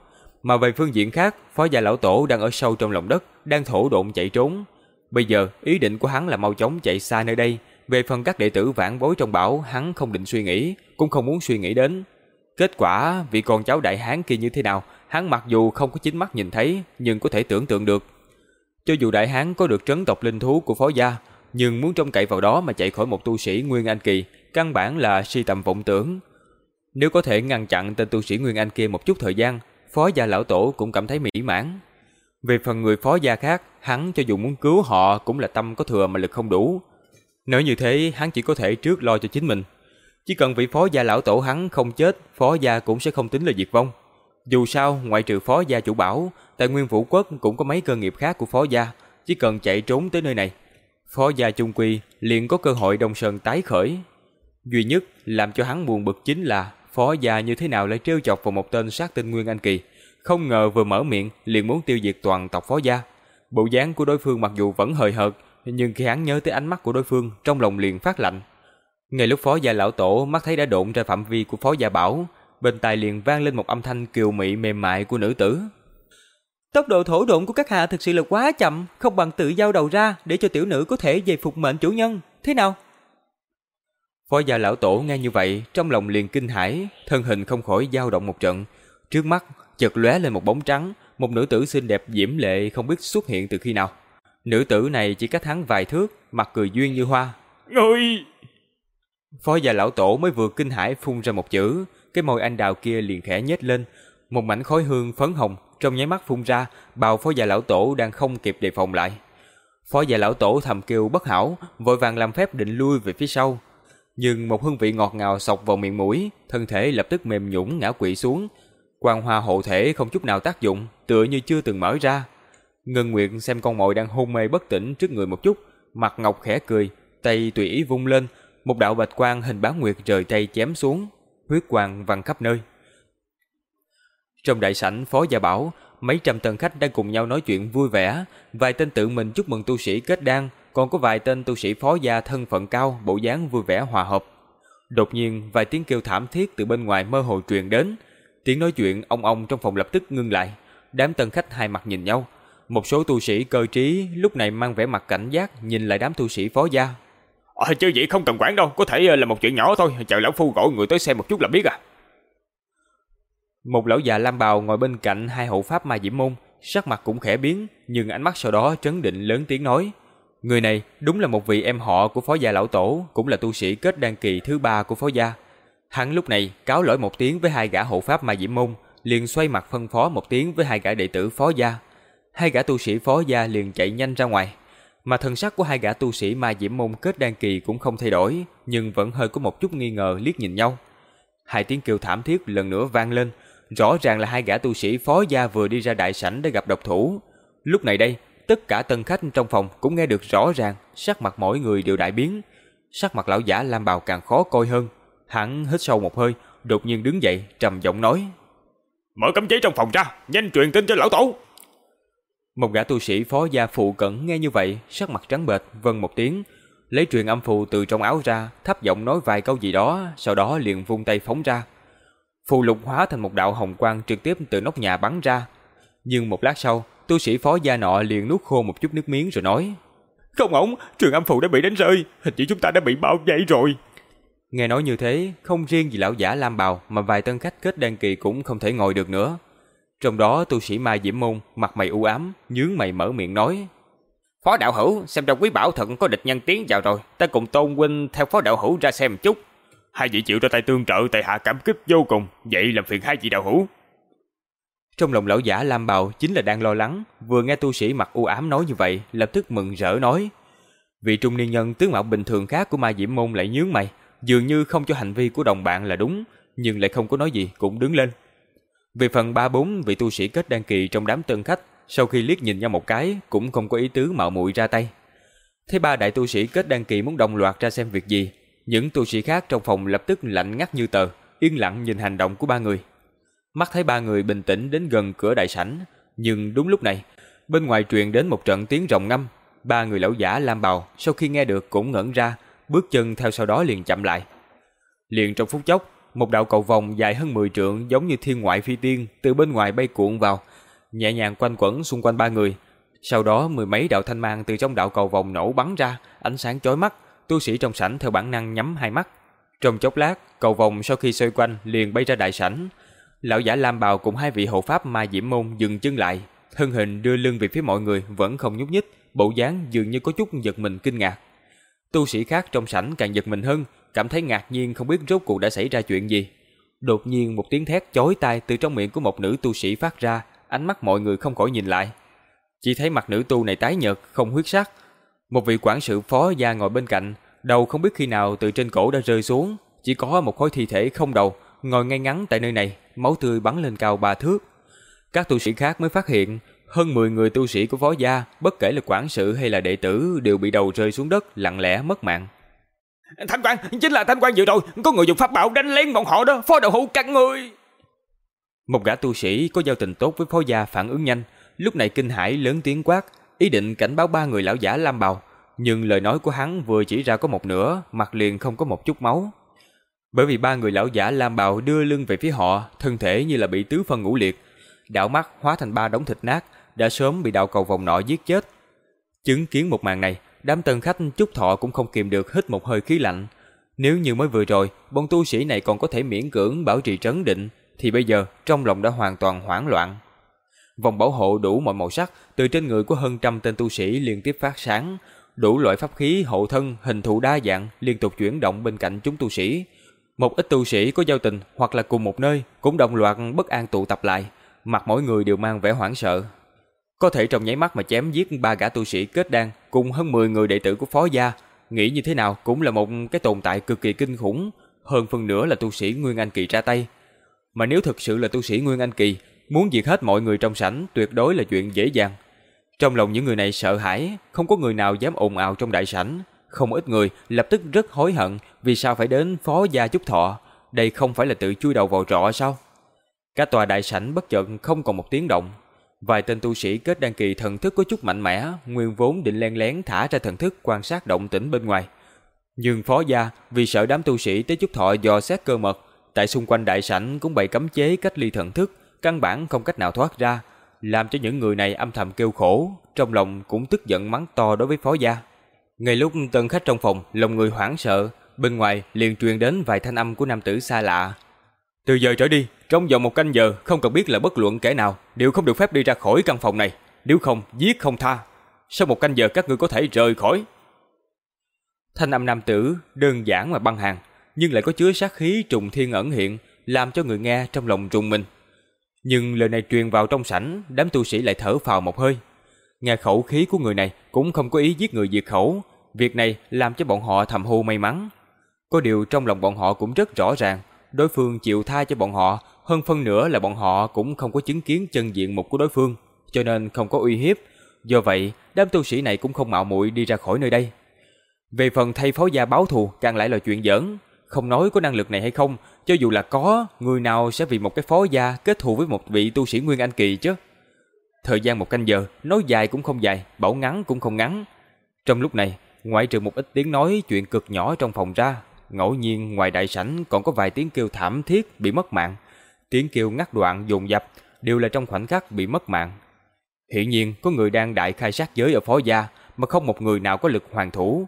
Mà về phương diện khác, phó gia lão tổ đang ở sâu trong lòng đất, đang thổ độn chạy trốn. Bây giờ, ý định của hắn là mau chóng chạy xa nơi đây. Về phần các đệ tử vãn bối trong bảo, hắn không định suy nghĩ, cũng không muốn suy nghĩ đến. Kết quả, vị con cháu đại hán kia như thế nào, hắn mặc dù không có chính mắt nhìn thấy, nhưng có thể tưởng tượng được. Cho dù đại hán có được trấn tộc linh thú của phó gia, nhưng muốn trông cậy vào đó mà chạy khỏi một tu sĩ Nguyên Anh Kỳ, căn bản là si tầm vọng tưởng. Nếu có thể ngăn chặn tên tu sĩ Nguyên Anh kia một chút thời gian, phó gia lão tổ cũng cảm thấy mỹ mãn. Về phần người phó gia khác, hắn cho dù muốn cứu họ cũng là tâm có thừa mà lực không đủ. Nếu như thế, hắn chỉ có thể trước lo cho chính mình. Chỉ cần vị phó gia lão tổ hắn không chết, phó gia cũng sẽ không tính là diệt vong. Dù sao, ngoại trừ phó gia chủ bảo, tại Nguyên Vũ Quốc cũng có mấy cơ nghiệp khác của phó gia, chỉ cần chạy trốn tới nơi này. Phó gia trung quy liền có cơ hội đông sơn tái khởi. Duy nhất làm cho hắn buồn bực chính là phó gia như thế nào lại trêu chọc vào một tên sát tinh Nguyên Anh Kỳ. Không ngờ vừa mở miệng liền muốn tiêu diệt toàn tộc phó gia. Bộ dáng của đối phương mặc dù vẫn hời hợt, nhưng khi hắn nhớ tới ánh mắt của đối phương, trong lòng liền phát lạnh. Ngay lúc phó gia lão tổ mắt thấy đã độn ra phạm vi của phó gia bảo, bên tai liền vang lên một âm thanh kiều mị mềm mại của nữ tử. Tốc độ thổ độn của các hạ thực sự là quá chậm, không bằng tự giao đầu ra để cho tiểu nữ có thể về phục mệnh chủ nhân. Thế nào? Phó gia lão tổ nghe như vậy, trong lòng liền kinh hãi, thân hình không khỏi dao động một trận. Trước mắt chợt lóe lên một bóng trắng, một nữ tử xinh đẹp diễm lệ không biết xuất hiện từ khi nào. Nữ tử này chỉ cách hắn vài thước, mặt cười duyên như hoa. Ngươi! Phó gia lão tổ mới vừa kinh hãi phun ra một chữ, cái môi anh đào kia liền khẽ nhếch lên, một mảnh khói hương phấn hồng trong nháy mắt phun ra, bao phó già lão tổ đang không kịp đề phòng lại. Phó già lão tổ thầm kêu bất hảo, vội vàng làm phép định lui về phía sau. Nhưng một hương vị ngọt ngào sộc vào miệng mũi, thân thể lập tức mềm nhũn ngã quỵ xuống. Quang hoa hộ thể không chút nào tác dụng, tựa như chưa từng mở ra. Ngân Nguyệt xem con mồi đang hôn mê bất tỉnh trước người một chút, mặt ngọc khẽ cười, tay tùy ý vung lên, một đạo bạch quang hình bán nguyệt rời tay chém xuống, huyết quang văng khắp nơi. Trong đại sảnh phó gia bảo, mấy trăm tần khách đang cùng nhau nói chuyện vui vẻ, vài tên tự mình chúc mừng tu sĩ kết đan, còn có vài tên tu sĩ phó gia thân phận cao, bộ dáng vui vẻ hòa hợp. Đột nhiên, vài tiếng kêu thảm thiết từ bên ngoài mơ hồ truyền đến, tiếng nói chuyện ông ông trong phòng lập tức ngưng lại, đám tân khách hai mặt nhìn nhau. Một số tu sĩ cơ trí lúc này mang vẻ mặt cảnh giác nhìn lại đám tu sĩ phó gia. Ờ, chứ vậy không cần quản đâu, có thể ờ, là một chuyện nhỏ thôi, chờ lão phu gọi người tới xem một chút là biết à. Một lão già lam bào ngồi bên cạnh hai hộ pháp ma diễm môn, sắc mặt cũng khẽ biến, nhưng ánh mắt sau đó trấn định lớn tiếng nói. Người này đúng là một vị em họ của phó gia lão tổ, cũng là tu sĩ kết đan kỳ thứ ba của phó gia. Hắn lúc này cáo lỗi một tiếng với hai gã hộ pháp ma diễm môn, liền xoay mặt phân phó một tiếng với hai gã đệ tử phó gia. Hai gã tu sĩ phó gia liền chạy nhanh ra ngoài, mà thần sắc của hai gã tu sĩ ma diễm môn kết đan kỳ cũng không thay đổi, nhưng vẫn hơi có một chút nghi ngờ liếc nhìn nhau. Hai tiếng kêu thảm thiết lần nữa vang lên, Rõ ràng là hai gã tu sĩ phó gia vừa đi ra đại sảnh để gặp độc thủ. Lúc này đây, tất cả tân khách trong phòng cũng nghe được rõ ràng, sắc mặt mỗi người đều đại biến. Sắc mặt lão giả Lam Bào càng khó coi hơn. Hắn hít sâu một hơi, đột nhiên đứng dậy, trầm giọng nói. Mở cấm chế trong phòng ra, nhanh truyền tin cho lão tổ. Một gã tu sĩ phó gia phụ cận nghe như vậy, sắc mặt trắng bệch, vâng một tiếng, lấy truyền âm phù từ trong áo ra, thấp giọng nói vài câu gì đó, sau đó liền vung tay phóng ra, phù lục hóa thành một đạo hồng quang trực tiếp từ nóc nhà bắn ra. Nhưng một lát sau, tu sĩ phó gia nọ liền nuốt khô một chút nước miếng rồi nói: "Không ổn, trường âm phù đã bị đánh rơi, hình như chúng ta đã bị bao vây rồi." Nghe nói như thế, không riêng gì lão giả Lam Bào mà vài tân khách kết đăng kỳ cũng không thể ngồi được nữa. Trong đó tu sĩ Mai Diễm Môn mặt mày u ám, nhướng mày mở miệng nói: Phó đạo hữu, xem ra quý bảo thật có địch nhân tiến vào rồi, ta cùng tôn huynh theo phó đạo hữu ra xem một chút. Hai vị chịu ra tay tương trợ tại hạ cảm kích vô cùng, vậy làm phiền hai vị đạo hữu. Trong lòng lão giả Lam Bào chính là đang lo lắng, vừa nghe tu sĩ mặc u ám nói như vậy, lập tức mừng rỡ nói. Vị trung niên nhân tướng mạo bình thường khác của Ma Diễm Môn lại nhướng mày, dường như không cho hành vi của đồng bạn là đúng, nhưng lại không có nói gì cũng đứng lên. Về phần ba bốn vị tu sĩ kết đan kỳ trong đám tân khách, sau khi liếc nhìn nhau một cái cũng không có ý tứ mạo muội ra tay. Thấy ba đại tu sĩ kết đan kỳ muốn đồng loạt ra xem việc gì, những tu sĩ khác trong phòng lập tức lạnh ngắt như tờ, yên lặng nhìn hành động của ba người. Mắt thấy ba người bình tĩnh đến gần cửa đại sảnh, nhưng đúng lúc này, bên ngoài truyền đến một trận tiếng rồng ngâm. Ba người lão giả lam bào sau khi nghe được cũng ngẩn ra, bước chân theo sau đó liền chậm lại. Liền trong phút chốc, một đạo cầu vòng dài hơn 10 trượng giống như thiên ngoại phi tiên từ bên ngoài bay cuộn vào, nhẹ nhàng quanh quẩn xung quanh ba người. Sau đó mười mấy đạo thanh mang từ trong đạo cầu vòng nổ bắn ra, ánh sáng chói mắt, tu sĩ trong sảnh theo bản năng nhắm hai mắt. Trong chốc lát, cầu vòng sau khi xoay quanh liền bay ra đại sảnh. Lão giả Lam Bào cùng hai vị hộ pháp Ma Diễm Môn dừng chân lại, thân hình đưa lưng về phía mọi người vẫn không nhúc nhích, bộ dáng dường như có chút giật mình kinh ngạc. Tu sĩ khác trong sảnh càng giật mình hơn, cảm thấy ngạc nhiên không biết rốt cuộc đã xảy ra chuyện gì. Đột nhiên một tiếng thét chói tai từ trong miệng của một nữ tu sĩ phát ra, ánh mắt mọi người không khỏi nhìn lại. Chỉ thấy mặt nữ tu này tái nhợt, không huyết sắc. Một vị quản sự phó gia ngồi bên cạnh, đầu không biết khi nào từ trên cổ đã rơi xuống, chỉ có một khối thi thể không đầu, ngồi ngay ngắn tại nơi này, máu tươi bắn lên cao ba thước. Các tu sĩ khác mới phát hiện, hơn 10 người tu sĩ của phó gia, bất kể là quản sự hay là đệ tử đều bị đầu rơi xuống đất, lặng lẽ mất mạng. Thanh quan, chính là thanh quan vừa rồi, có người dùng pháp bảo đánh lén bọn họ đó, phó đạo hữu các người. Một gã tu sĩ có giao tình tốt với phó gia phản ứng nhanh, lúc này kinh hãi lớn tiếng quát, ý định cảnh báo ba người lão giả lam bào, nhưng lời nói của hắn vừa chỉ ra có một nửa, mặt liền không có một chút máu. Bởi vì ba người lão giả lam bào đưa lưng về phía họ, thân thể như là bị tứ phân ngũ liệt, đảo mắt hóa thành ba đống thịt nát, đã sớm bị đạo cầu vòng nọ giết chết. Chứng kiến một màn này, đám tân khách chúc thọ cũng không kìm được hít một hơi khí lạnh. Nếu như mới vừa rồi, bọn tu sĩ này còn có thể miễn cưỡng bảo trì trấn định, thì bây giờ trong lòng đã hoàn toàn hoảng loạn. Vòng bảo hộ đủ mọi màu sắc từ trên người của hơn trăm tên tu sĩ liên tiếp phát sáng, đủ loại pháp khí hộ thân hình thù đa dạng liên tục chuyển động bên cạnh chúng tu sĩ. Một ít tu sĩ có giao tình hoặc là cùng một nơi cũng đồng loạt bất an tụ tập lại, mặt mỗi người đều mang vẻ hoảng sợ. Có thể trong nháy mắt mà chém giết ba gã tu sĩ kết đan cùng hơn 10 người đệ tử của phó gia, nghĩ như thế nào cũng là một cái tồn tại cực kỳ kinh khủng, hơn phần nữa là tu sĩ Nguyên Anh Kỳ ra tay. Mà nếu thực sự là tu sĩ Nguyên Anh Kỳ, muốn diệt hết mọi người trong sảnh tuyệt đối là chuyện dễ dàng. Trong lòng những người này sợ hãi, không có người nào dám ồn ào trong đại sảnh, không ít người lập tức rất hối hận vì sao phải đến phó gia chúc thọ, đây không phải là tự chui đầu vào rọ sao? Cả tòa đại sảnh bất chợt không còn một tiếng động. Vài tên tu sĩ kết đăng kỳ thần thức có chút mạnh mẽ, nguyên vốn định len lén thả ra thần thức quan sát động tĩnh bên ngoài. Nhưng phó gia vì sợ đám tu sĩ tới chút thọ dò xét cơ mật, tại xung quanh đại sảnh cũng bày cấm chế cách ly thần thức, căn bản không cách nào thoát ra, làm cho những người này âm thầm kêu khổ, trong lòng cũng tức giận mắng to đối với phó gia. Ngay lúc tân khách trong phòng, lòng người hoảng sợ, bên ngoài liền truyền đến vài thanh âm của nam tử xa lạ. Từ giờ trở đi, trong vòng một canh giờ không cần biết là bất luận kẻ nào đều không được phép đi ra khỏi căn phòng này, nếu không giết không tha. Sau một canh giờ các ngươi có thể rời khỏi. Thanh âm nam tử đơn giản mà băng hàng, nhưng lại có chứa sát khí trùng thiên ẩn hiện, làm cho người nghe trong lòng rùng mình. Nhưng lời này truyền vào trong sảnh, đám tu sĩ lại thở phào một hơi. Nghe khẩu khí của người này cũng không có ý giết người diệt khẩu, việc này làm cho bọn họ thầm hô may mắn. Có điều trong lòng bọn họ cũng rất rõ ràng, đối phương chịu tha cho bọn họ, hơn phân nữa là bọn họ cũng không có chứng kiến chân diện mục của đối phương, cho nên không có uy hiếp. Do vậy, đám tu sĩ này cũng không mạo muội đi ra khỏi nơi đây. Về phần thay phó gia báo thù càng lại là chuyện giỡn, không nói có năng lực này hay không, cho dù là có, người nào sẽ vì một cái phó gia kết thù với một vị tu sĩ Nguyên Anh Kỳ chứ. Thời gian một canh giờ, nói dài cũng không dài, bảo ngắn cũng không ngắn. Trong lúc này, ngoại trừ một ít tiếng nói chuyện cực nhỏ trong phòng ra, ngẫu nhiên ngoài đại sảnh còn có vài tiếng kêu thảm thiết bị mất mạng. Tiếng kêu ngắt đoạn dồn dập đều là trong khoảnh khắc bị mất mạng. Hiển nhiên có người đang đại khai sát giới ở phó gia mà không một người nào có lực hoàn thủ.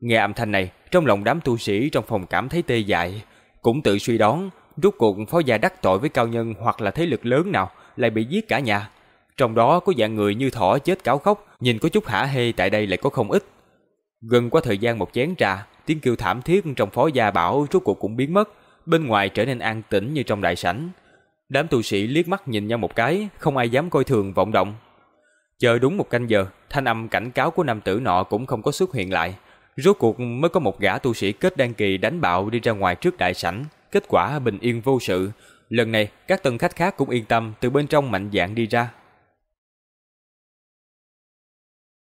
Nghe âm thanh này, trong lòng đám tu sĩ trong phòng cảm thấy tê dại, cũng tự suy đoán rốt cuộc phó gia đắc tội với cao nhân hoặc là thế lực lớn nào lại bị giết cả nhà. Trong đó có dạng người như thỏ chết cáo khóc, nhìn có chút hả hê tại đây lại có không ít. Gần qua thời gian một chén trà, tiếng kêu thảm thiết trong phó gia bảo rốt cuộc cũng biến mất, bên ngoài trở nên an tĩnh như trong đại sảnh. Đám tu sĩ liếc mắt nhìn nhau một cái, không ai dám coi thường vọng động. Chờ đúng một canh giờ, thanh âm cảnh cáo của nam tử nọ cũng không có xuất hiện lại. Rốt cuộc mới có một gã tu sĩ kết đan kỳ đánh bạo đi ra ngoài trước đại sảnh, kết quả bình yên vô sự. Lần này, các tân khách khác cũng yên tâm từ bên trong mạnh dạng đi ra,